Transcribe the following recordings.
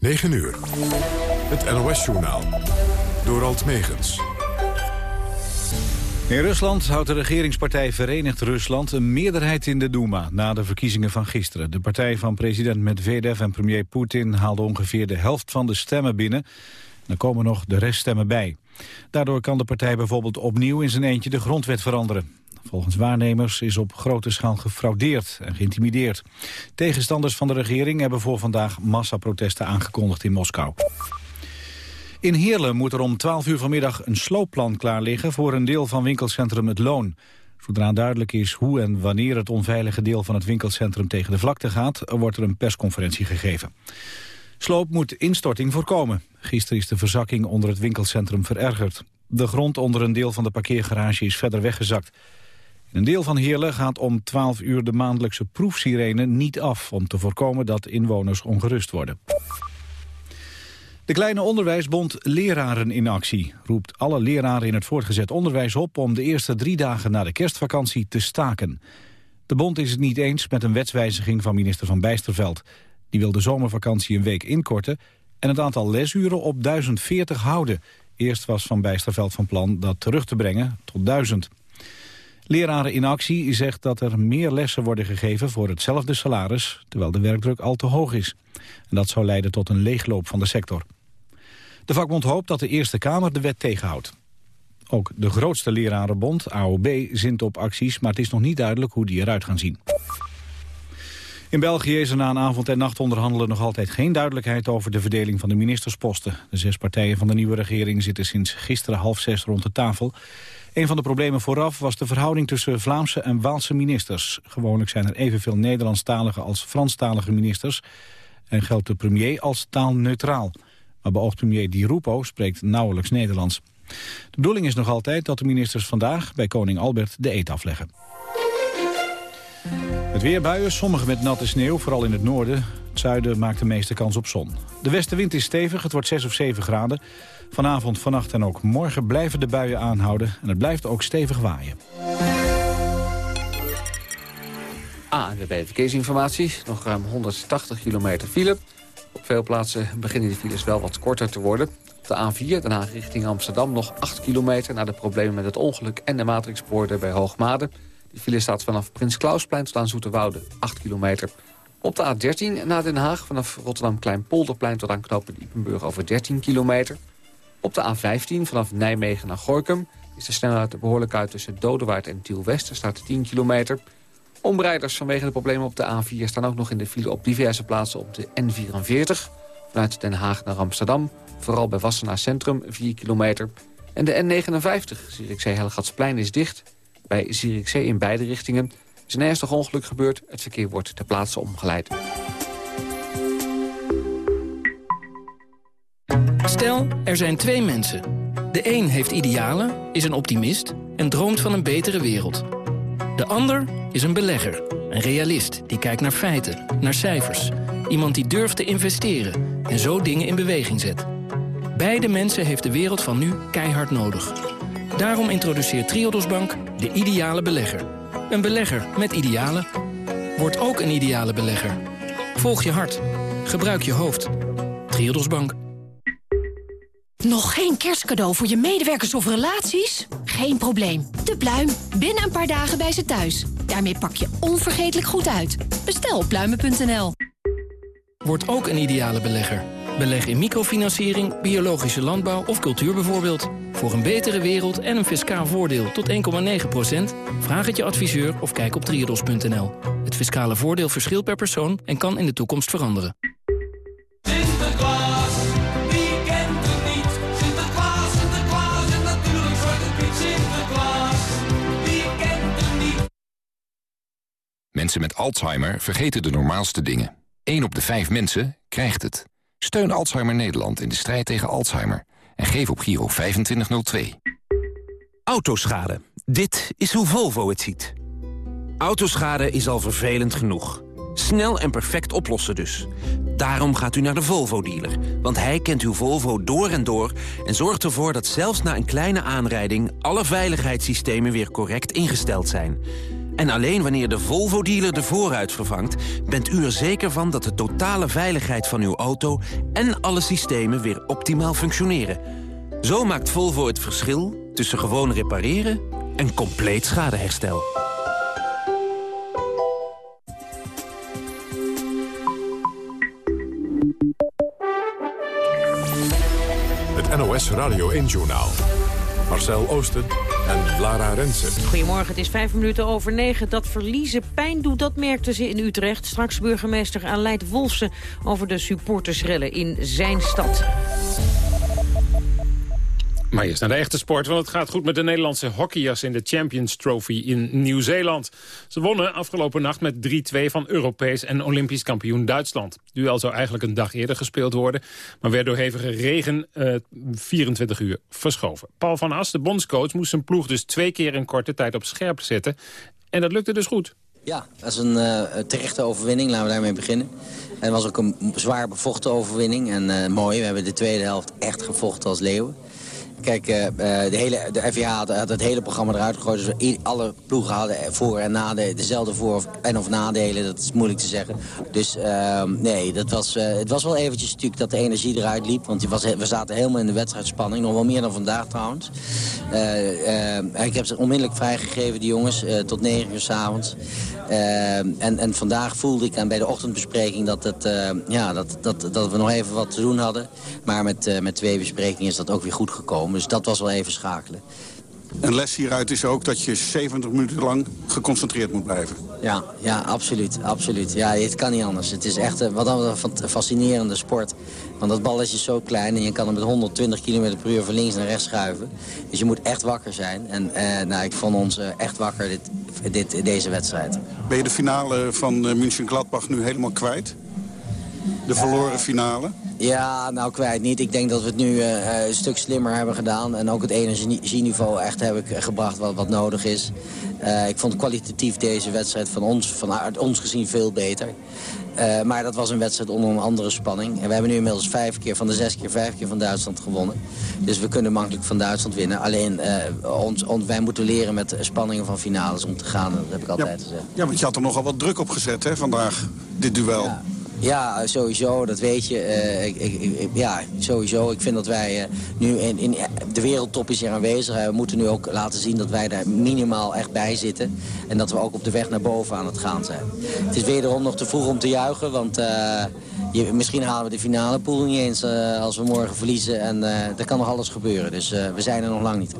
9 uur. Het NOS-journaal. Door Alt Megens. In Rusland houdt de regeringspartij Verenigd Rusland een meerderheid in de Duma na de verkiezingen van gisteren. De partij van president Medvedev en premier Poetin haalde ongeveer de helft van de stemmen binnen. Er komen nog de reststemmen bij. Daardoor kan de partij bijvoorbeeld opnieuw in zijn eentje de grondwet veranderen. Volgens waarnemers is op grote schaal gefraudeerd en geïntimideerd. Tegenstanders van de regering hebben voor vandaag massaprotesten aangekondigd in Moskou. In Heerlen moet er om 12 uur vanmiddag een sloopplan klaar liggen... voor een deel van winkelcentrum Het Loon. Zodra duidelijk is hoe en wanneer het onveilige deel van het winkelcentrum tegen de vlakte gaat... wordt er een persconferentie gegeven. Sloop moet instorting voorkomen. Gisteren is de verzakking onder het winkelcentrum verergerd. De grond onder een deel van de parkeergarage is verder weggezakt. Een deel van Heerlen gaat om 12 uur de maandelijkse proefsirene niet af... om te voorkomen dat inwoners ongerust worden. De kleine onderwijsbond Leraren in Actie roept alle leraren in het voortgezet onderwijs op om de eerste drie dagen na de kerstvakantie te staken. De bond is het niet eens met een wetswijziging van minister Van Bijsterveld. Die wil de zomervakantie een week inkorten en het aantal lesuren op 1040 houden. Eerst was Van Bijsterveld van plan dat terug te brengen tot 1000. Leraren in actie zegt dat er meer lessen worden gegeven voor hetzelfde salaris, terwijl de werkdruk al te hoog is. En dat zou leiden tot een leegloop van de sector. De vakbond hoopt dat de Eerste Kamer de wet tegenhoudt. Ook de grootste lerarenbond, AOB, zint op acties, maar het is nog niet duidelijk hoe die eruit gaan zien. In België is er na een avond- en nachtonderhandelen nog altijd geen duidelijkheid over de verdeling van de ministersposten. De zes partijen van de nieuwe regering zitten sinds gisteren half zes rond de tafel. Een van de problemen vooraf was de verhouding tussen Vlaamse en Waalse ministers. Gewoonlijk zijn er evenveel Nederlandstalige als Franstalige ministers en geldt de premier als taalneutraal. Maar beoogd premier Di Rupo spreekt nauwelijks Nederlands. De bedoeling is nog altijd dat de ministers vandaag bij koning Albert de eet afleggen. Het weerbuien, sommige met natte sneeuw, vooral in het noorden. Het zuiden maakt de meeste kans op zon. De westenwind is stevig, het wordt 6 of 7 graden. Vanavond, vannacht en ook morgen blijven de buien aanhouden... en het blijft ook stevig waaien. ANWB Verkeersinformatie. Nog ruim 180 kilometer file. Op veel plaatsen beginnen de files wel wat korter te worden. De A4, daarna richting Amsterdam, nog 8 kilometer... na de problemen met het ongeluk en de matrixpoorten bij Hoogmade. De file staat vanaf Prins Klausplein tot aan Zoeterwoude, 8 kilometer. Op de A13 naar Den Haag, vanaf Rotterdam-Kleinpolderplein... tot aan knopen Diepenburg over 13 kilometer. Op de A15 vanaf Nijmegen naar Gorkum... is de snelheid behoorlijk uit tussen Dodewaard en Tiel-West. Staat 10 kilometer... Omrijders vanwege de problemen op de A4 staan ook nog in de file op diverse plaatsen op de N44. Vanuit Den Haag naar Amsterdam, vooral bij Wassenaar Centrum, 4 kilometer. En de N59, Zierikzee-Helgatsplein, is dicht. Bij Zierikzee in beide richtingen is een ernstig ongeluk gebeurd. Het verkeer wordt ter plaatse omgeleid. Stel, er zijn twee mensen. De een heeft idealen, is een optimist en droomt van een betere wereld. De ander is een belegger, een realist die kijkt naar feiten, naar cijfers. Iemand die durft te investeren en zo dingen in beweging zet. Beide mensen heeft de wereld van nu keihard nodig. Daarom introduceert Triodos Bank de ideale belegger. Een belegger met idealen. Word ook een ideale belegger. Volg je hart. Gebruik je hoofd. Triodos Bank. Nog geen kerstcadeau voor je medewerkers of relaties? Geen probleem. De Pluim. Binnen een paar dagen bij ze thuis. Daarmee pak je onvergetelijk goed uit. Bestel op pluimen.nl. Word ook een ideale belegger. Beleg in microfinanciering, biologische landbouw of cultuur bijvoorbeeld. Voor een betere wereld en een fiscaal voordeel tot 1,9% Vraag het je adviseur of kijk op triodos.nl. Het fiscale voordeel verschilt per persoon en kan in de toekomst veranderen. Sinterklaas, wie kent het niet? Sinterklaas, Sinterklaas en natuurlijk Zwarte Piet Sinterklaas. Wie kent het niet? Mensen met Alzheimer vergeten de normaalste dingen. 1 op de 5 mensen krijgt het. Steun Alzheimer Nederland in de strijd tegen Alzheimer. En geef op Giro 2502. Autoschade. Dit is hoe Volvo het ziet. Autoschade is al vervelend genoeg. Snel en perfect oplossen dus. Daarom gaat u naar de Volvo-dealer. Want hij kent uw Volvo door en door... en zorgt ervoor dat zelfs na een kleine aanrijding... alle veiligheidssystemen weer correct ingesteld zijn. En alleen wanneer de Volvo-dealer de voorruit vervangt... bent u er zeker van dat de totale veiligheid van uw auto... en alle systemen weer optimaal functioneren. Zo maakt Volvo het verschil tussen gewoon repareren en compleet schadeherstel. Het NOS Radio 1-journaal. Marcel Oosten en Lara Rensen. Goedemorgen, het is vijf minuten over negen. Dat verliezen pijn doet, dat merkten ze in Utrecht. Straks burgemeester Aleid Wolfsen over de supportersrellen in zijn stad. Maar eerst naar de echte sport, want het gaat goed met de Nederlandse hockeyers in de Champions Trophy in Nieuw-Zeeland. Ze wonnen afgelopen nacht met 3-2 van Europees en Olympisch kampioen Duitsland. Duel zou eigenlijk een dag eerder gespeeld worden, maar werd door hevige regen eh, 24 uur verschoven. Paul van As, de bondscoach, moest zijn ploeg dus twee keer in korte tijd op scherp zetten. En dat lukte dus goed. Ja, dat is een uh, terechte overwinning. Laten we daarmee beginnen. En het was ook een zwaar bevochten overwinning. En uh, mooi, we hebben de tweede helft echt gevochten als leeuwen. Kijk, uh, de, hele, de FIA had, het hele programma eruit gegooid. Dus alle ploegen hadden voor- en nadelen, dezelfde voor- en of nadelen. Dat is moeilijk te zeggen. Dus uh, nee, dat was, uh, het was wel eventjes natuurlijk dat de energie eruit liep. Want was, we zaten helemaal in de wedstrijdspanning. Nog wel meer dan vandaag trouwens. ik heb ze onmiddellijk vrijgegeven, die jongens, tot negen uur s'avonds. en, en vandaag voelde ik aan bij de ochtendbespreking dat, het, ja, dat, dat, dat we nog even wat te doen hadden. Maar met, met twee besprekingen is dat ook weer goed gekomen. Dus dat was wel even schakelen. Een les hieruit is ook dat je 70 minuten lang geconcentreerd moet blijven. Ja, ja absoluut, absoluut. Ja, het kan niet anders. Het is echt een, wat een fascinerende sport. Want dat balletje is zo klein en je kan hem met 120 km per uur van links naar rechts schuiven. Dus je moet echt wakker zijn. En eh, nou, ik vond ons uh, echt wakker dit, dit, deze wedstrijd. Ben je de finale van uh, München-Gladbach nu helemaal kwijt? De verloren finale? Ja, nou kwijt niet. Ik denk dat we het nu uh, een stuk slimmer hebben gedaan. En ook het energieniveau echt heb ik gebracht wat, wat nodig is. Uh, ik vond kwalitatief deze wedstrijd van ons, vanuit ons gezien veel beter. Uh, maar dat was een wedstrijd onder een andere spanning. En we hebben nu inmiddels vijf keer van de zes keer vijf keer van Duitsland gewonnen. Dus we kunnen makkelijk van Duitsland winnen. Alleen ons, ons, wij moeten leren met spanningen van finales om te gaan. Dat heb ik altijd ja, gezegd. Ja, want je had er nogal wat druk op gezet hè, vandaag, dit duel. Ja. Ja, sowieso, dat weet je. Uh, ik, ik, ja, sowieso. Ik vind dat wij uh, nu in, in, de wereldtop is hier aanwezig. Uh, we moeten nu ook laten zien dat wij daar minimaal echt bij zitten. En dat we ook op de weg naar boven aan het gaan zijn. Het is wederom nog te vroeg om te juichen, want je, misschien halen we de finale pool niet eens als we morgen verliezen. En er kan nog alles gebeuren, dus we zijn er nog lang niet.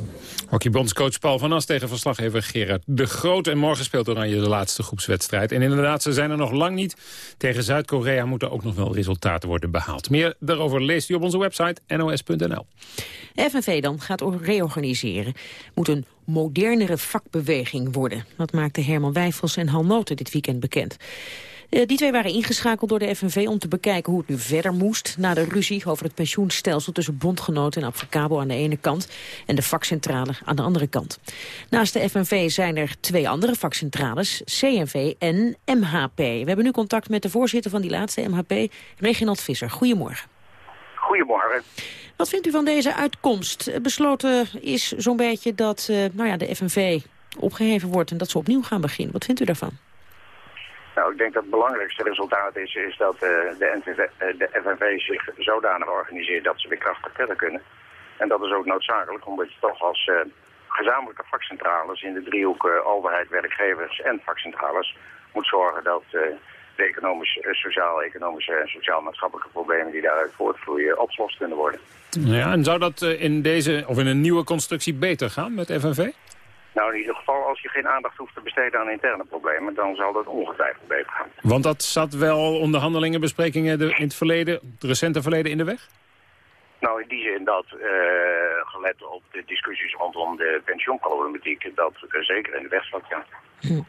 Hockeybondscoach Paul van As tegen verslaggever Gerard de Groot. En morgen speelt Oranje de laatste groepswedstrijd. En inderdaad, ze zijn er nog lang niet. Tegen Zuid-Korea moeten ook nog wel resultaten worden behaald. Meer daarover leest u op onze website nos.nl. FNV dan gaat reorganiseren. Moet een modernere vakbeweging worden. Dat maakte Herman Wijfels en Han Noten dit weekend bekend. Uh, die twee waren ingeschakeld door de FNV om te bekijken hoe het nu verder moest... na de ruzie over het pensioenstelsel tussen bondgenoten en Advocabo aan de ene kant... en de vakcentrale aan de andere kant. Naast de FNV zijn er twee andere vakcentrales, CNV en MHP. We hebben nu contact met de voorzitter van die laatste MHP, Reginald Visser. Goedemorgen. Goedemorgen. Wat vindt u van deze uitkomst? Besloten is zo'n beetje dat uh, nou ja, de FNV opgeheven wordt en dat ze opnieuw gaan beginnen. Wat vindt u daarvan? Nou, ik denk dat het belangrijkste resultaat is, is dat uh, de, uh, de FNV zich zodanig organiseert dat ze weer krachtig verder kunnen. En dat is ook noodzakelijk, omdat je toch als uh, gezamenlijke vakcentrales in de driehoek overheid, werkgevers en vakcentrales moet zorgen dat de economisch, sociaal-economische en sociaal-maatschappelijke problemen die daaruit voortvloeien opgelost kunnen worden. Ja, en zou dat in deze of in een nieuwe constructie beter gaan met FNV? Nou, in ieder geval, als je geen aandacht hoeft te besteden aan interne problemen, dan zal dat ongetwijfeld beter gaan. Want dat zat wel onderhandelingen, besprekingen in het verleden, het recente verleden in de weg? Nou, in die zin dat, uh, gelet op de discussies rondom de pensioenproblematiek, dat uh, zeker in de weg zat, ja. Hm.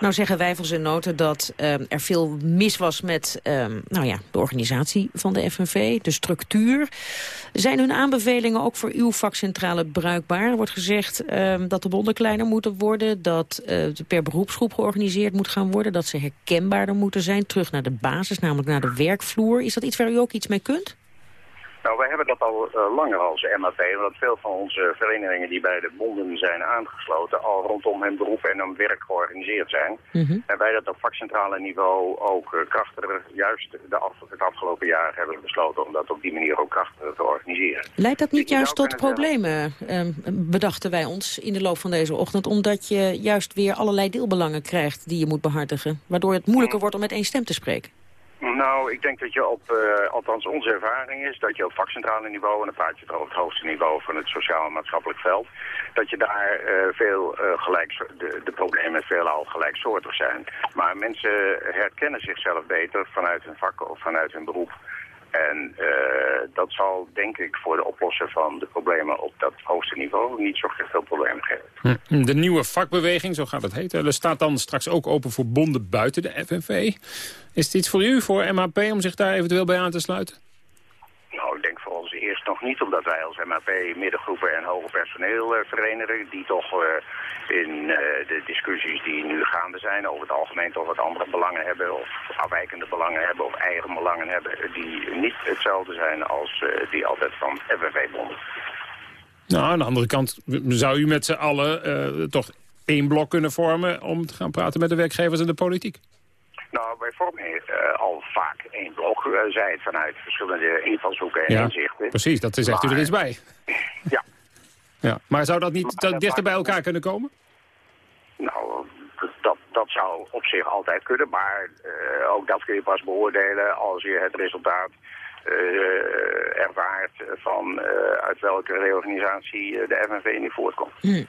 Nou zeggen Wijfels en Noten dat um, er veel mis was met um, nou ja, de organisatie van de FNV, de structuur. Zijn hun aanbevelingen ook voor uw vakcentrale bruikbaar? Er wordt gezegd um, dat de bonden kleiner moeten worden, dat uh, per beroepsgroep georganiseerd moet gaan worden, dat ze herkenbaarder moeten zijn, terug naar de basis, namelijk naar de werkvloer. Is dat iets waar u ook iets mee kunt? Nou, wij hebben dat al uh, langer als MAP, omdat veel van onze verenigingen die bij de bonden zijn aangesloten, al rondom hun beroep en hun werk georganiseerd zijn. Mm En wij dat op vakcentrale niveau ook uh, krachtiger, juist de af, het afgelopen jaar hebben besloten om dat op die manier ook krachtiger te organiseren. Leidt dat niet juist tot problemen, uh, bedachten wij ons in de loop van deze ochtend, omdat je juist weer allerlei deelbelangen krijgt die je moet behartigen, waardoor het moeilijker wordt om met één stem te spreken? Nou, ik denk dat je op, uh, althans onze ervaring is, dat je op vakcentrale niveau, en dan praat je het over het hoogste niveau van het sociaal en maatschappelijk veld, dat je daar uh, veel uh, gelijk, de, de problemen veelal gelijksoortig zijn. Maar mensen herkennen zichzelf beter vanuit hun vak of vanuit hun beroep. En uh, dat zal, denk ik, voor de oplossen van de problemen op dat hoogste niveau niet zo veel problemen geven. Hm. De nieuwe vakbeweging, zo gaat het heten, staat dan straks ook open voor bonden buiten de FNV. Is het iets voor u, voor MHP, om zich daar eventueel bij aan te sluiten? Nou, ik denk voor ons eerst nog niet, omdat wij als MHP middengroepen en hoger personeel uh, verenigen, die toch uh, in uh, de discussies die nu gaande zijn over het algemeen toch wat andere belangen hebben of afwijkende belangen hebben of eigen belangen hebben die niet hetzelfde zijn als die altijd van FNV-bonden. Nou, aan de andere kant zou u met z'n allen toch één blok kunnen vormen om te gaan praten met de werkgevers en de politiek? Nou, wij vormen uh, al vaak één blok, uh, zij het vanuit verschillende invalshoeken en ja, inzichten. precies, dat zegt maar, u er eens bij. Ja. ja. Maar zou dat niet dichter bij elkaar kunnen komen? Nou, dat, dat zou op zich altijd kunnen, maar uh, ook dat kun je pas beoordelen als je het resultaat uh, ervaart van uh, uit welke reorganisatie de FNV nu voortkomt. Hm.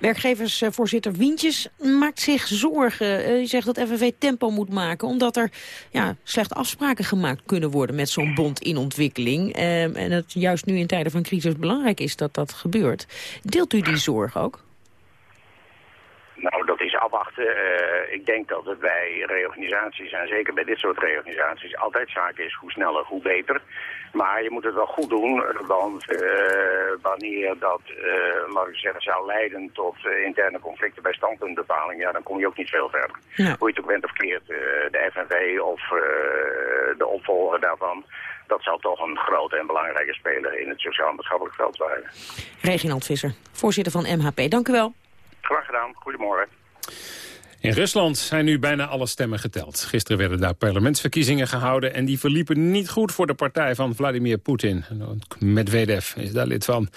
Werkgeversvoorzitter Wientjes maakt zich zorgen. Uh, je zegt dat FNV tempo moet maken, omdat er ja, slechte afspraken gemaakt kunnen worden met zo'n bond in ontwikkeling. en het juist nu in tijden van crisis belangrijk is dat dat gebeurt. Deelt u die zorg ook? Dat is afwachten. Uh, ik denk dat het bij reorganisaties, en zeker bij dit soort reorganisaties, altijd zaak is hoe sneller, hoe beter. Maar je moet het wel goed doen, want uh, wanneer dat, uh, laat ik zeggen, zou leiden tot interne conflicten bij standpuntbepaling, ja, dan kom je ook niet veel verder. Ja. Hoe je het ook bent of keert, de FNV of de opvolger daarvan, dat zal toch een grote en belangrijke speler in het sociaal-maatschappelijk veld zijn. Reginald Visser, voorzitter van MHP, dank u wel. Graag gedaan. Goedemorgen. In Rusland zijn nu bijna alle stemmen geteld. Gisteren werden daar parlementsverkiezingen gehouden... en die verliepen niet goed voor de partij van Vladimir Poetin. Medvedev is daar lid van.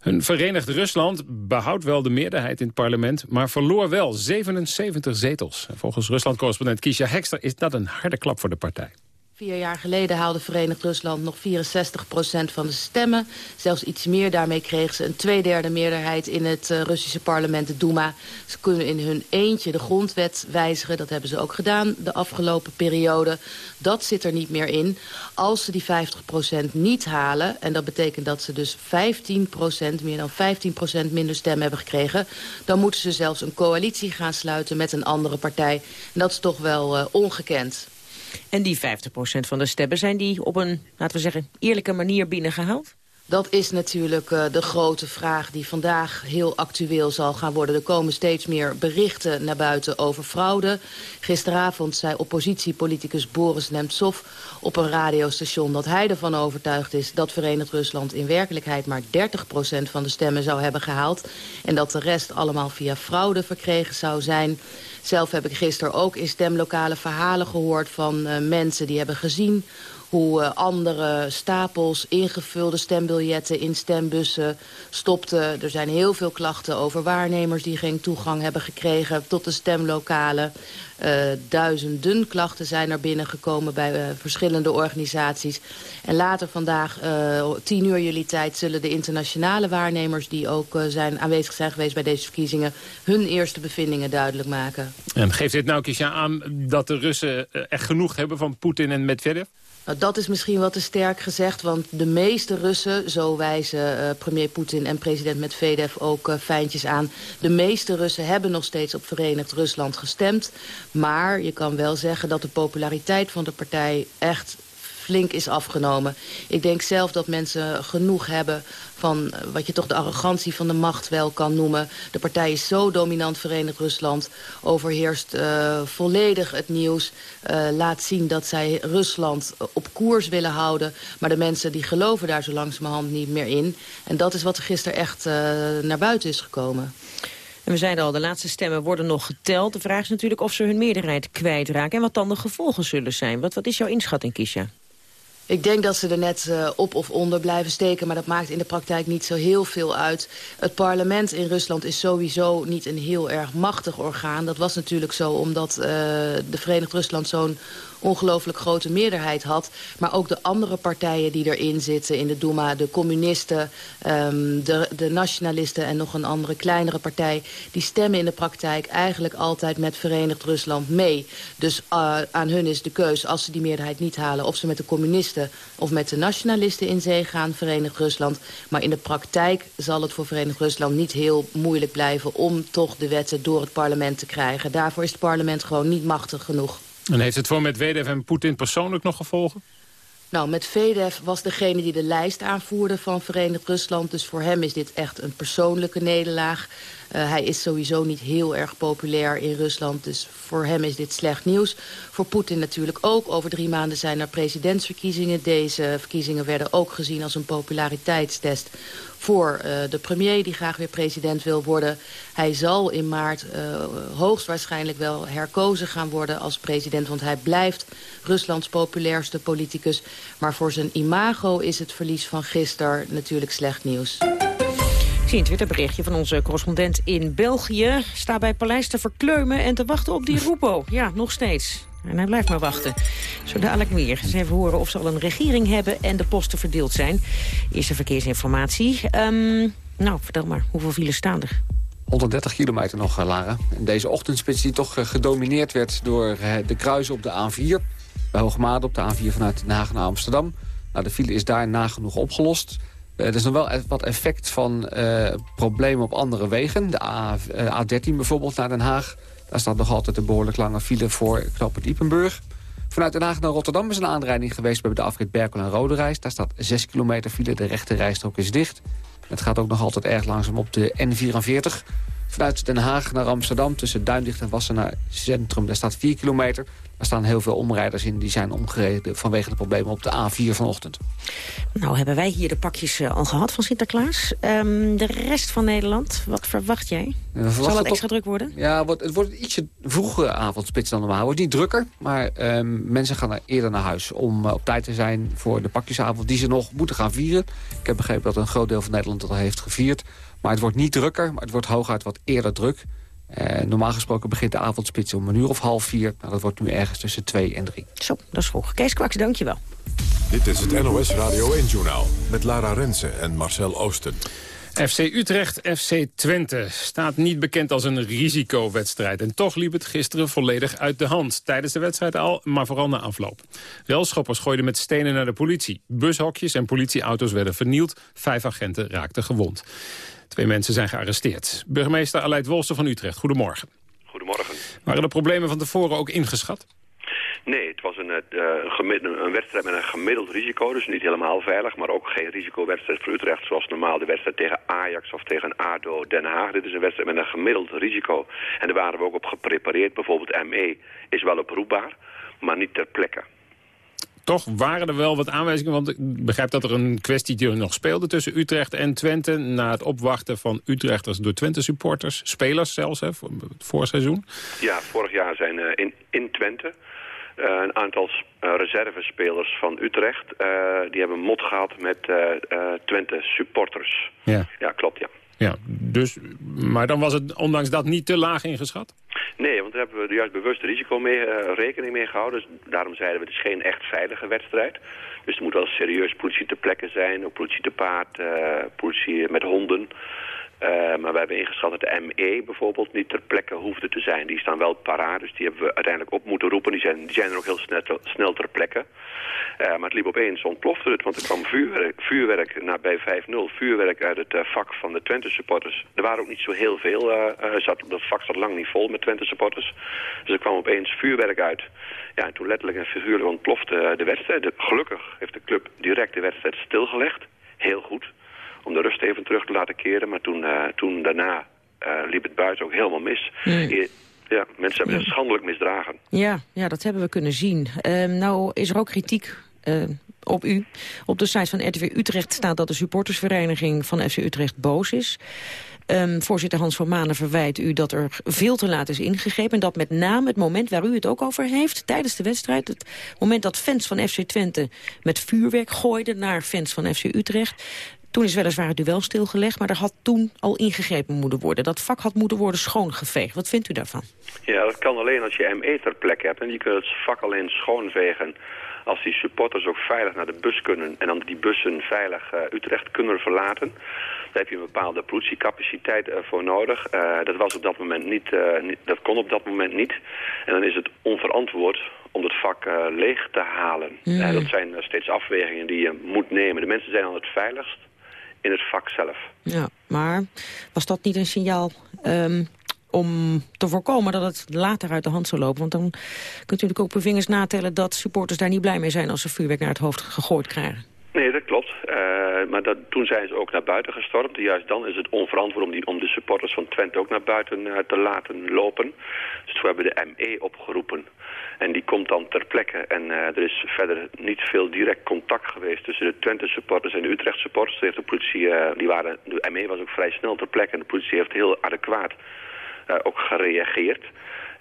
Hun Verenigd Rusland behoudt wel de meerderheid in het parlement... maar verloor wel 77 zetels. Volgens Rusland-correspondent Kisha Hekster is dat een harde klap voor de partij. Vier jaar geleden haalde Verenigd Rusland nog 64% van de stemmen. Zelfs iets meer. Daarmee kregen ze een tweederde meerderheid in het uh, Russische parlement, de Duma. Ze kunnen in hun eentje de grondwet wijzigen. Dat hebben ze ook gedaan de afgelopen periode. Dat zit er niet meer in. Als ze die 50% niet halen, en dat betekent dat ze dus 15% meer dan 15% minder stemmen hebben gekregen... dan moeten ze zelfs een coalitie gaan sluiten met een andere partij. En dat is toch wel uh, ongekend. En die 50% van de stemmen, zijn die op een, laten we zeggen, eerlijke manier binnengehaald? Dat is natuurlijk uh, de grote vraag die vandaag heel actueel zal gaan worden. Er komen steeds meer berichten naar buiten over fraude. Gisteravond zei oppositiepoliticus Boris Nemtsov op een radiostation... dat hij ervan overtuigd is dat Verenigd Rusland in werkelijkheid... maar 30% van de stemmen zou hebben gehaald. En dat de rest allemaal via fraude verkregen zou zijn... Zelf heb ik gisteren ook in stemlokale verhalen gehoord van uh, mensen die hebben gezien hoe uh, andere stapels ingevulde stembiljetten in stembussen stopten. Er zijn heel veel klachten over waarnemers die geen toegang hebben gekregen tot de stemlokalen. Uh, duizenden klachten zijn er binnengekomen bij uh, verschillende organisaties. En later vandaag, uh, tien uur jullie tijd, zullen de internationale waarnemers... die ook zijn, aanwezig zijn geweest bij deze verkiezingen... hun eerste bevindingen duidelijk maken. En geeft dit nou, Kisha, aan dat de Russen echt genoeg hebben van Poetin en Medvedev? Nou, dat is misschien wat te sterk gezegd, want de meeste Russen... zo wijzen uh, premier Poetin en president Medvedev ook uh, fijntjes aan... de meeste Russen hebben nog steeds op Verenigd Rusland gestemd. Maar je kan wel zeggen dat de populariteit van de partij echt flink is afgenomen. Ik denk zelf dat mensen genoeg hebben van wat je toch de arrogantie van de macht wel kan noemen. De partij is zo dominant, Verenigd Rusland, overheerst uh, volledig het nieuws. Uh, laat zien dat zij Rusland op koers willen houden. Maar de mensen die geloven daar zo langzamerhand niet meer in. En dat is wat er gisteren echt naar buiten is gekomen. En we zeiden al, de laatste stemmen worden nog geteld. De vraag is natuurlijk of ze hun meerderheid kwijtraken... en wat dan de gevolgen zullen zijn. Wat, wat is jouw inschatting, Kisha? Ik denk dat ze er net uh, op of onder blijven steken... maar dat maakt in de praktijk niet zo heel veel uit. Het parlement in Rusland is sowieso niet een heel erg machtig orgaan. Dat was natuurlijk zo omdat uh, de Verenigd Rusland zo'n ongelooflijk grote meerderheid had. Maar ook de andere partijen die erin zitten in de Duma, de communisten, um, de, de nationalisten en nog een andere kleinere partij, die stemmen in de praktijk eigenlijk altijd met Verenigd Rusland mee. Dus uh, aan hun is de keus, als ze die meerderheid niet halen, of ze met de communisten of met de nationalisten in zee gaan, Verenigd Rusland. Maar in de praktijk zal het voor Verenigd Rusland niet heel moeilijk blijven om toch de wetten door het parlement te krijgen. Daarvoor is het parlement gewoon niet machtig genoeg. En heeft het voor Medvedev en Poetin persoonlijk nog gevolgen? Nou, Medvedev was degene die de lijst aanvoerde van Verenigd Rusland. Dus voor hem is dit echt een persoonlijke nederlaag. Uh, hij is sowieso niet heel erg populair in Rusland, dus voor hem is dit slecht nieuws. Voor Poetin natuurlijk ook. Over drie maanden zijn er presidentsverkiezingen. Deze verkiezingen werden ook gezien als een populariteitstest voor uh, de premier die graag weer president wil worden. Hij zal in maart uh, hoogstwaarschijnlijk wel herkozen gaan worden als president... want hij blijft Ruslands populairste politicus. Maar voor zijn imago is het verlies van gisteren natuurlijk slecht nieuws. Een Twitterberichtje van onze correspondent in België. Sta bij Paleis te verkleumen en te wachten op die roepo. Ja, nog steeds. En hij blijft maar wachten. Zo dadelijk meer. Eens even horen of ze al een regering hebben en de posten verdeeld zijn. Eerste verkeersinformatie. Um, nou, vertel maar, hoeveel files staan er? 130 kilometer nog, uh, Lara. En deze ochtendspits die toch uh, gedomineerd werd door uh, de kruisen op de A4. Bij Hoogmade op de A4 vanuit Den Haag naar Amsterdam. Nou, de file is daar nagenoeg opgelost. Er is nog wel wat effect van problemen op andere wegen. De A, A13 bijvoorbeeld naar Den Haag daar staat nog altijd een behoorlijk lange file voor knooppunt Ippenburg. Vanuit Den Haag naar Rotterdam is een aanrijding geweest... bij de afrit Berkel en Rode Reis. Daar staat 6 kilometer file, de rechte rijstrook is dicht. Het gaat ook nog altijd erg langzaam op de N44. Vanuit Den Haag naar Amsterdam tussen Duindicht en Wassenaar Centrum... daar staat 4 kilometer. Er staan heel veel omrijders in die zijn omgereden... vanwege de problemen op de A4 vanochtend. Nou hebben wij hier de pakjes uh, al gehad van Sinterklaas. Um, de rest van Nederland, wat verwacht jij? Zal het extra druk worden? Ja, het wordt ietsje vroege avondspits dan normaal. Het wordt niet drukker, maar um, mensen gaan er eerder naar huis... om uh, op tijd te zijn voor de pakjesavond die ze nog moeten gaan vieren. Ik heb begrepen dat een groot deel van Nederland dat al heeft gevierd. Maar het wordt niet drukker, maar het wordt hooguit wat eerder druk... Uh, normaal gesproken begint de avondspits om een uur of half vier. Nou, dat wordt nu ergens tussen twee en drie. Zo, dat is vroeg. Kees Kwaks, dankjewel. Dit is het NOS Radio 1-journaal met Lara Rensen en Marcel Oosten. FC Utrecht, FC Twente staat niet bekend als een risicowedstrijd. En toch liep het gisteren volledig uit de hand. Tijdens de wedstrijd al, maar vooral na afloop. Relschoppers gooiden met stenen naar de politie. Bushokjes en politieauto's werden vernield. Vijf agenten raakten gewond. Twee mensen zijn gearresteerd. Burgemeester Aleid Wolster van Utrecht, goedemorgen. Goedemorgen. Waren de problemen van tevoren ook ingeschat? Nee, het was een, uh, een wedstrijd met een gemiddeld risico, dus niet helemaal veilig, maar ook geen risicowedstrijd voor Utrecht, zoals normaal de wedstrijd tegen Ajax of tegen ADO Den Haag. Dit is een wedstrijd met een gemiddeld risico en daar waren we ook op geprepareerd. Bijvoorbeeld ME is wel oproepbaar, maar niet ter plekke toch waren er wel wat aanwijzingen. Want ik begrijp dat er een kwestie die nog speelde tussen Utrecht en Twente... na het opwachten van Utrechters door Twente-supporters. Spelers zelfs, hè, voor het voorseizoen. Ja, vorig jaar zijn uh, in, in Twente... Uh, een aantal uh, reservespelers van Utrecht... die hebben mot gehad met Twente-supporters. Ja. ja, klopt, ja. Ja, dus, maar dan was het ondanks dat niet te laag ingeschat? Nee, want daar hebben we er juist bewust risico mee, uh, rekening mee gehouden. Dus daarom zeiden we, het is geen echt veilige wedstrijd. Dus er moet wel serieus politie te plekken zijn, ook politie te paard, uh, politie met honden. Eh, maar we hebben ingeschat dat de ME bijvoorbeeld niet ter plekke hoefde te zijn. Die staan wel paraat, dus die hebben we uiteindelijk op moeten roepen. Die zijn, die zijn er ook heel snel, snel ter plekke. Eh, maar het liep opeens, ontplofte het, want er kwam vuurwerk, vuurwerk na, bij 5-0. Vuurwerk uit het eh, vak van de Twente supporters. Er waren ook niet zo heel veel. zat, dat vak zat lang niet vol met Twente supporters. Dus er kwam opeens vuurwerk uit. Ja, en toen letterlijk en figuurlijk ontplofte de wedstrijd. Gelukkig heeft de club direct de wedstrijd stilgelegd. Heel goed om de rust even terug te laten keren. Maar toen, uh, toen daarna uh, liep het buiten ook helemaal mis. Hmm. Ja, mensen hebben zich schandelijk misdragen. Ja, ja, dat hebben we kunnen zien. Uh, nou is er ook kritiek op u. Op de site van RTW Utrecht staat dat de supportersvereniging van FC Utrecht boos is. Um, voorzitter Hans van Manen verwijt u dat er veel te laat is ingegrepen. En dat met name het moment waar u het ook over heeft, tijdens de wedstrijd... het moment dat fans van FC Twente met vuurwerk gooiden naar fans van FC Utrecht... Toen is weliswaar het duel stilgelegd, maar er had toen al ingegrepen moeten worden. Dat vak had moeten worden schoongeveegd. Wat vindt u daarvan? Ja, dat kan alleen als je ME ter plekke hebt. En die kunnen het vak alleen schoonvegen als die supporters ook veilig naar de bus kunnen... en dan die bussen veilig uh, Utrecht kunnen verlaten. Daar heb je een bepaalde politiecapaciteit uh, voor nodig. Uh, dat, was op dat, moment niet, niet, dat kon op dat moment niet. En dan is het onverantwoord om het vak leeg te halen. Mm. dat zijn steeds afwegingen die je moet nemen. De mensen zijn al het veiligst in het vak zelf. Ja, maar was dat niet een signaal um, om te voorkomen dat het later uit de hand zou lopen? Want dan kunt u natuurlijk ook op uw vingers natellen dat supporters daar niet blij mee zijn als ze vuurwerk naar het hoofd gegooid krijgen. Nee, dat klopt. Uh, maar dat, toen zijn ze ook naar buiten gestormd. Juist dan is het onverantwoord om, die, om de supporters van Twente ook naar buiten uh, te laten lopen. Dus we hebben de ME opgeroepen. En die komt dan ter plekke. En uh, er is verder niet veel direct contact geweest tussen de Twente supporters en de Utrecht supporters. Heeft de politie, die waren, de ME was ook vrij snel ter plekke en de politie heeft heel adequaat ook gereageerd.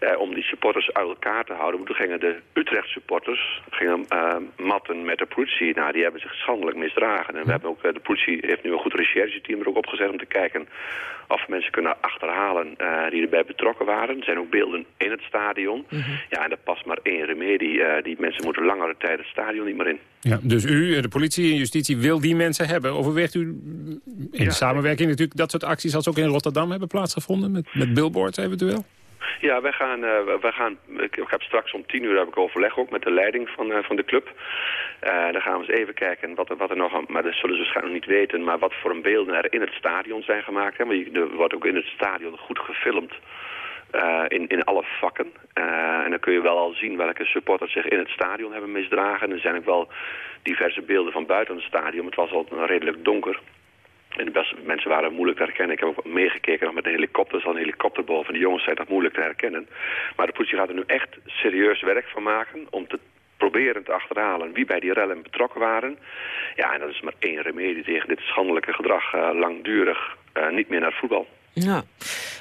Uh, om die supporters uit elkaar te houden. Toen gingen de Utrecht supporters gingen, uh, matten met de politie. Nou, die hebben zich schandelijk misdragen. En we hebben ook, uh, de politie heeft nu een goed rechercheteam er ook opgezet om te kijken of mensen kunnen achterhalen die erbij betrokken waren. Er zijn ook beelden in het stadion. -hmm. Ja, en er past maar één remedie. die mensen moeten langere tijd het stadion niet meer in. Ja, dus u, de politie en justitie, wil die mensen hebben. Overweegt u in ja, samenwerking natuurlijk dat soort acties als ook in Rotterdam hebben plaatsgevonden? Met, met billboards eventueel? Ja, wij gaan, uh, wij gaan ik, heb straks om tien uur heb ik overleg ook met de leiding van, uh, van de club. Uh, dan gaan we eens even kijken wat wat er nog, maar dat zullen ze waarschijnlijk niet weten, maar wat voor een beelden er in het stadion zijn gemaakt. Hè? Want er wordt ook in het stadion goed gefilmd. In, in alle vakken. En dan kun je wel al zien welke supporters zich in het stadion hebben misdragen. Er zijn ook wel diverse beelden van buiten het stadion. Het was al redelijk donker. En de mensen waren moeilijk te herkennen. Ik heb ook meegekeken nog met de helikopters, al een helikopter boven. De jongens zijn dat moeilijk te herkennen. Maar de politie gaat er nu echt serieus werk van maken om te proberen te achterhalen wie bij die rellen betrokken waren. Ja, en dat is maar één remedie tegen dit schandelijke gedrag. Uh, langdurig uh, niet meer naar voetbal. Ja.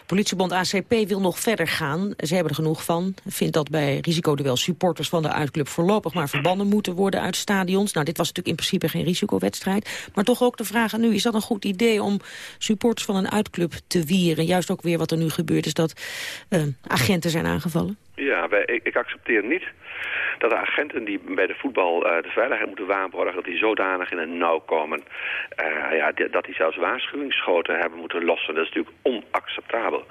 Politiebond ACP wil nog verder gaan. Ze hebben er genoeg van. Vindt dat bij risicoduel supporters van de uitclub voorlopig maar verbannen moeten worden uit stadions. Nou, dit was natuurlijk in principe geen risicowedstrijd. Maar toch ook de vraag aan u, is dat een goed idee om supporters van een uitclub te wieren? Juist ook weer wat er nu gebeurt is dat uh, agenten zijn aangevallen. Ja, wij, ik, ik accepteer niet dat de agenten die bij de voetbal uh, de veiligheid moeten waarborgen... dat die zodanig in een nauw komen. Uh, ja, dat die zelfs waarschuwingsschoten hebben moeten lossen. Dat is natuurlijk onacceptabel.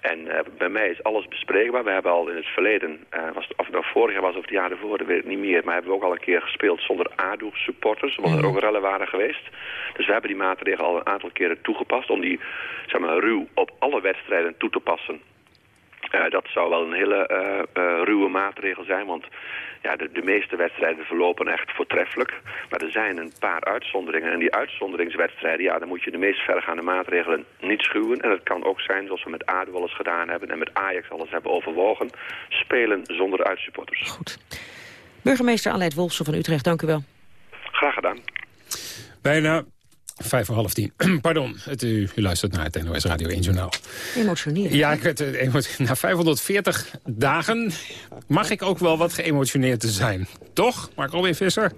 En uh, bij mij is alles bespreekbaar. We hebben al in het verleden, was het, of het nou vorig jaar was of het jaar ervoor, dat weet ik niet meer... maar hebben we ook al een keer gespeeld zonder ADO-supporters... omdat er ook rellen waren geweest. Dus we hebben die maatregelen al een aantal keren toegepast... om die zeg maar, ruw op alle wedstrijden toe te passen. Uh, dat zou wel een hele uh, uh, ruwe maatregel zijn, want ja, de, de, meeste wedstrijden verlopen echt voortreffelijk. Maar er zijn een paar uitzonderingen. En die uitzonderingswedstrijden, ja, dan moet je de meest vergaande maatregelen niet schuwen. En het kan ook zijn, zoals we met ADO wel eens gedaan hebben... en met Ajax alles hebben overwogen, spelen zonder uitsupporters. Goed. Burgemeester Aleid Wolfsen van Utrecht, dank u wel. Graag gedaan. Bijna Vijf voor half tien. Pardon, het, u, u, luistert naar het NOS Radio 1 Journaal. Emotioneel. Ja, ik werd, na 540 dagen mag ik ook wel wat geëmotioneerd te zijn. Toch, Mark Robin Visser?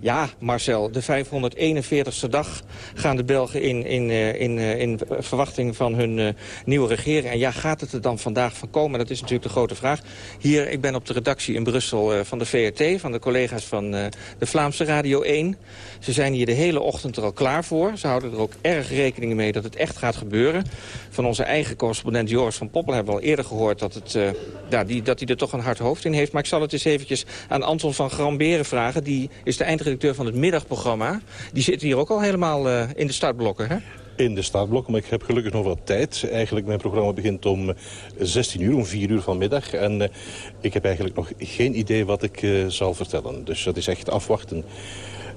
Ja, Marcel, de 541ste dag gaan de Belgen in, in, eh, in, eh, in verwachting van hun eh, nieuwe regering. En ja, gaat het er dan vandaag van komen? Dat is natuurlijk de grote vraag. Hier, ik ben op de redactie in Brussel van de VRT, van de collega's van de Vlaamse Radio 1. Ze zijn hier de hele ochtend er al klaar voor. Ze houden er ook erg rekening mee dat het echt gaat gebeuren. Van onze eigen correspondent Joris van Poppel hebben we al eerder gehoord... dat, het, ja, die, dat hij er toch een hard hoofd in heeft. Maar ik zal het eens eventjes aan Anton van Gramberen vragen. Die is de eindredacteur van het middagprogramma. Die zit hier ook al helemaal uh, in de startblokken, hè? in de startblokken, maar ik heb gelukkig nog wat tijd. Eigenlijk, mijn programma begint om 16 uur, om 4 uur vanmiddag. En uh, ik heb eigenlijk nog geen idee wat ik zal vertellen. Dus dat is echt afwachten.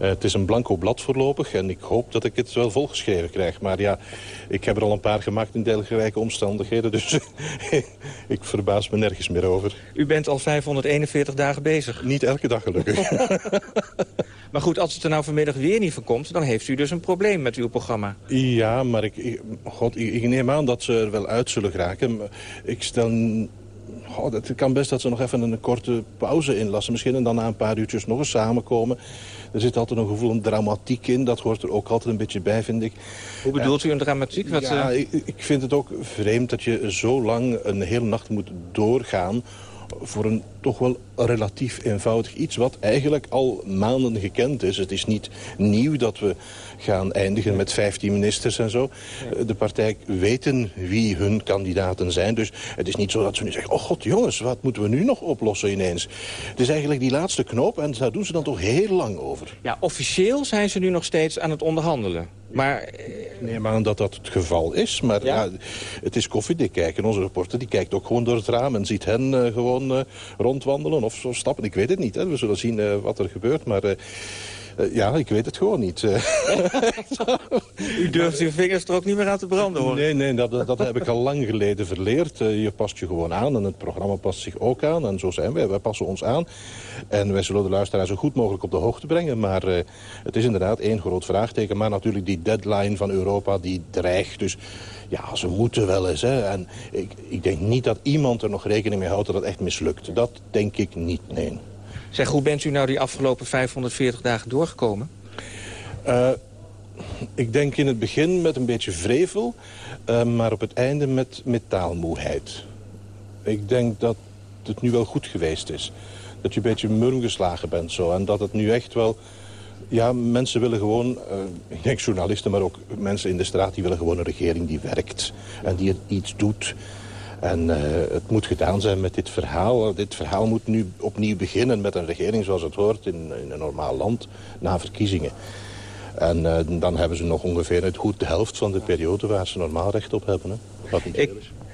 Uh, het is een blanco blad voorlopig en ik hoop dat ik het wel volgeschreven krijg. Maar ja, ik heb er al een paar gemaakt in dergelijke omstandigheden. Dus ik verbaas me nergens meer over. U bent al 541 dagen bezig? Niet elke dag gelukkig. maar goed, als het er nou vanmiddag weer niet van komt... dan heeft u dus een probleem met uw programma. Ja, maar ik, ik God, ik, ik neem aan dat ze er wel uit zullen geraken. Ik stel Het kan best dat ze nog even een korte pauze inlassen misschien... en dan na een paar uurtjes nog eens samenkomen. Er zit altijd een gevoel van dramatiek in. Dat hoort er ook altijd een beetje bij, vind ik. Hoe bedoelt u een dramatiek? Wat, ja, eh? ik, ik vind het ook vreemd dat je zo lang een hele nacht moet doorgaan voor een toch wel relatief eenvoudig iets... wat eigenlijk al maanden gekend is. Het is niet nieuw dat we gaan eindigen met 15 ministers en zo. De partij weten wie hun kandidaten zijn. Dus het is niet zo dat ze nu zeggen... oh god jongens, wat moeten we nu nog oplossen ineens? Het is eigenlijk die laatste knoop en daar doen ze dan toch heel lang over. Ja, officieel zijn ze nu nog steeds aan het onderhandelen. Maar... Nee, maar dat dat het geval is. Maar ja? het is koffiedik kijken. Onze reporter die kijkt ook gewoon door het raam... en ziet hen uh, gewoon uh, rondwandelen of zo stappen. Ik weet het niet. Hè. We zullen zien uh, wat er gebeurt. Maar ja, ik weet het gewoon niet. U durft uw vingers er ook niet meer aan te branden, hoor. Nee, nee, dat, dat heb ik al lang geleden verleerd. Uh, je past je gewoon aan en het programma past zich ook aan. En zo zijn wij, wij passen ons aan. En wij zullen de luisteraar zo goed mogelijk op de hoogte brengen. Maar uh, het is inderdaad één groot vraagteken. Maar natuurlijk die deadline van Europa, die dreigt. Dus ja, ze moeten wel eens. Hè. En ik, ik denk niet dat iemand er nog rekening mee houdt dat het echt mislukt. Dat denk ik niet, nee. Zeg, hoe bent u nou die afgelopen 540 dagen doorgekomen? Uh, ik denk in het begin met een beetje vrevel, uh, maar op het einde met metaalmoeheid. Ik denk dat het nu wel goed geweest is. Dat je een beetje murm geslagen bent zo. En dat het nu echt wel... Ja, mensen willen gewoon, uh, ik denk journalisten, maar ook mensen in de straat... die willen gewoon een regering die werkt en die iets doet. En uh, het moet gedaan zijn met dit verhaal. Dit verhaal moet nu opnieuw beginnen met een regering zoals het hoort in, in een normaal land na verkiezingen. En uh, dan hebben ze nog ongeveer het goed de helft van de periode waar ze normaal recht op hebben. Hè? Wat ik.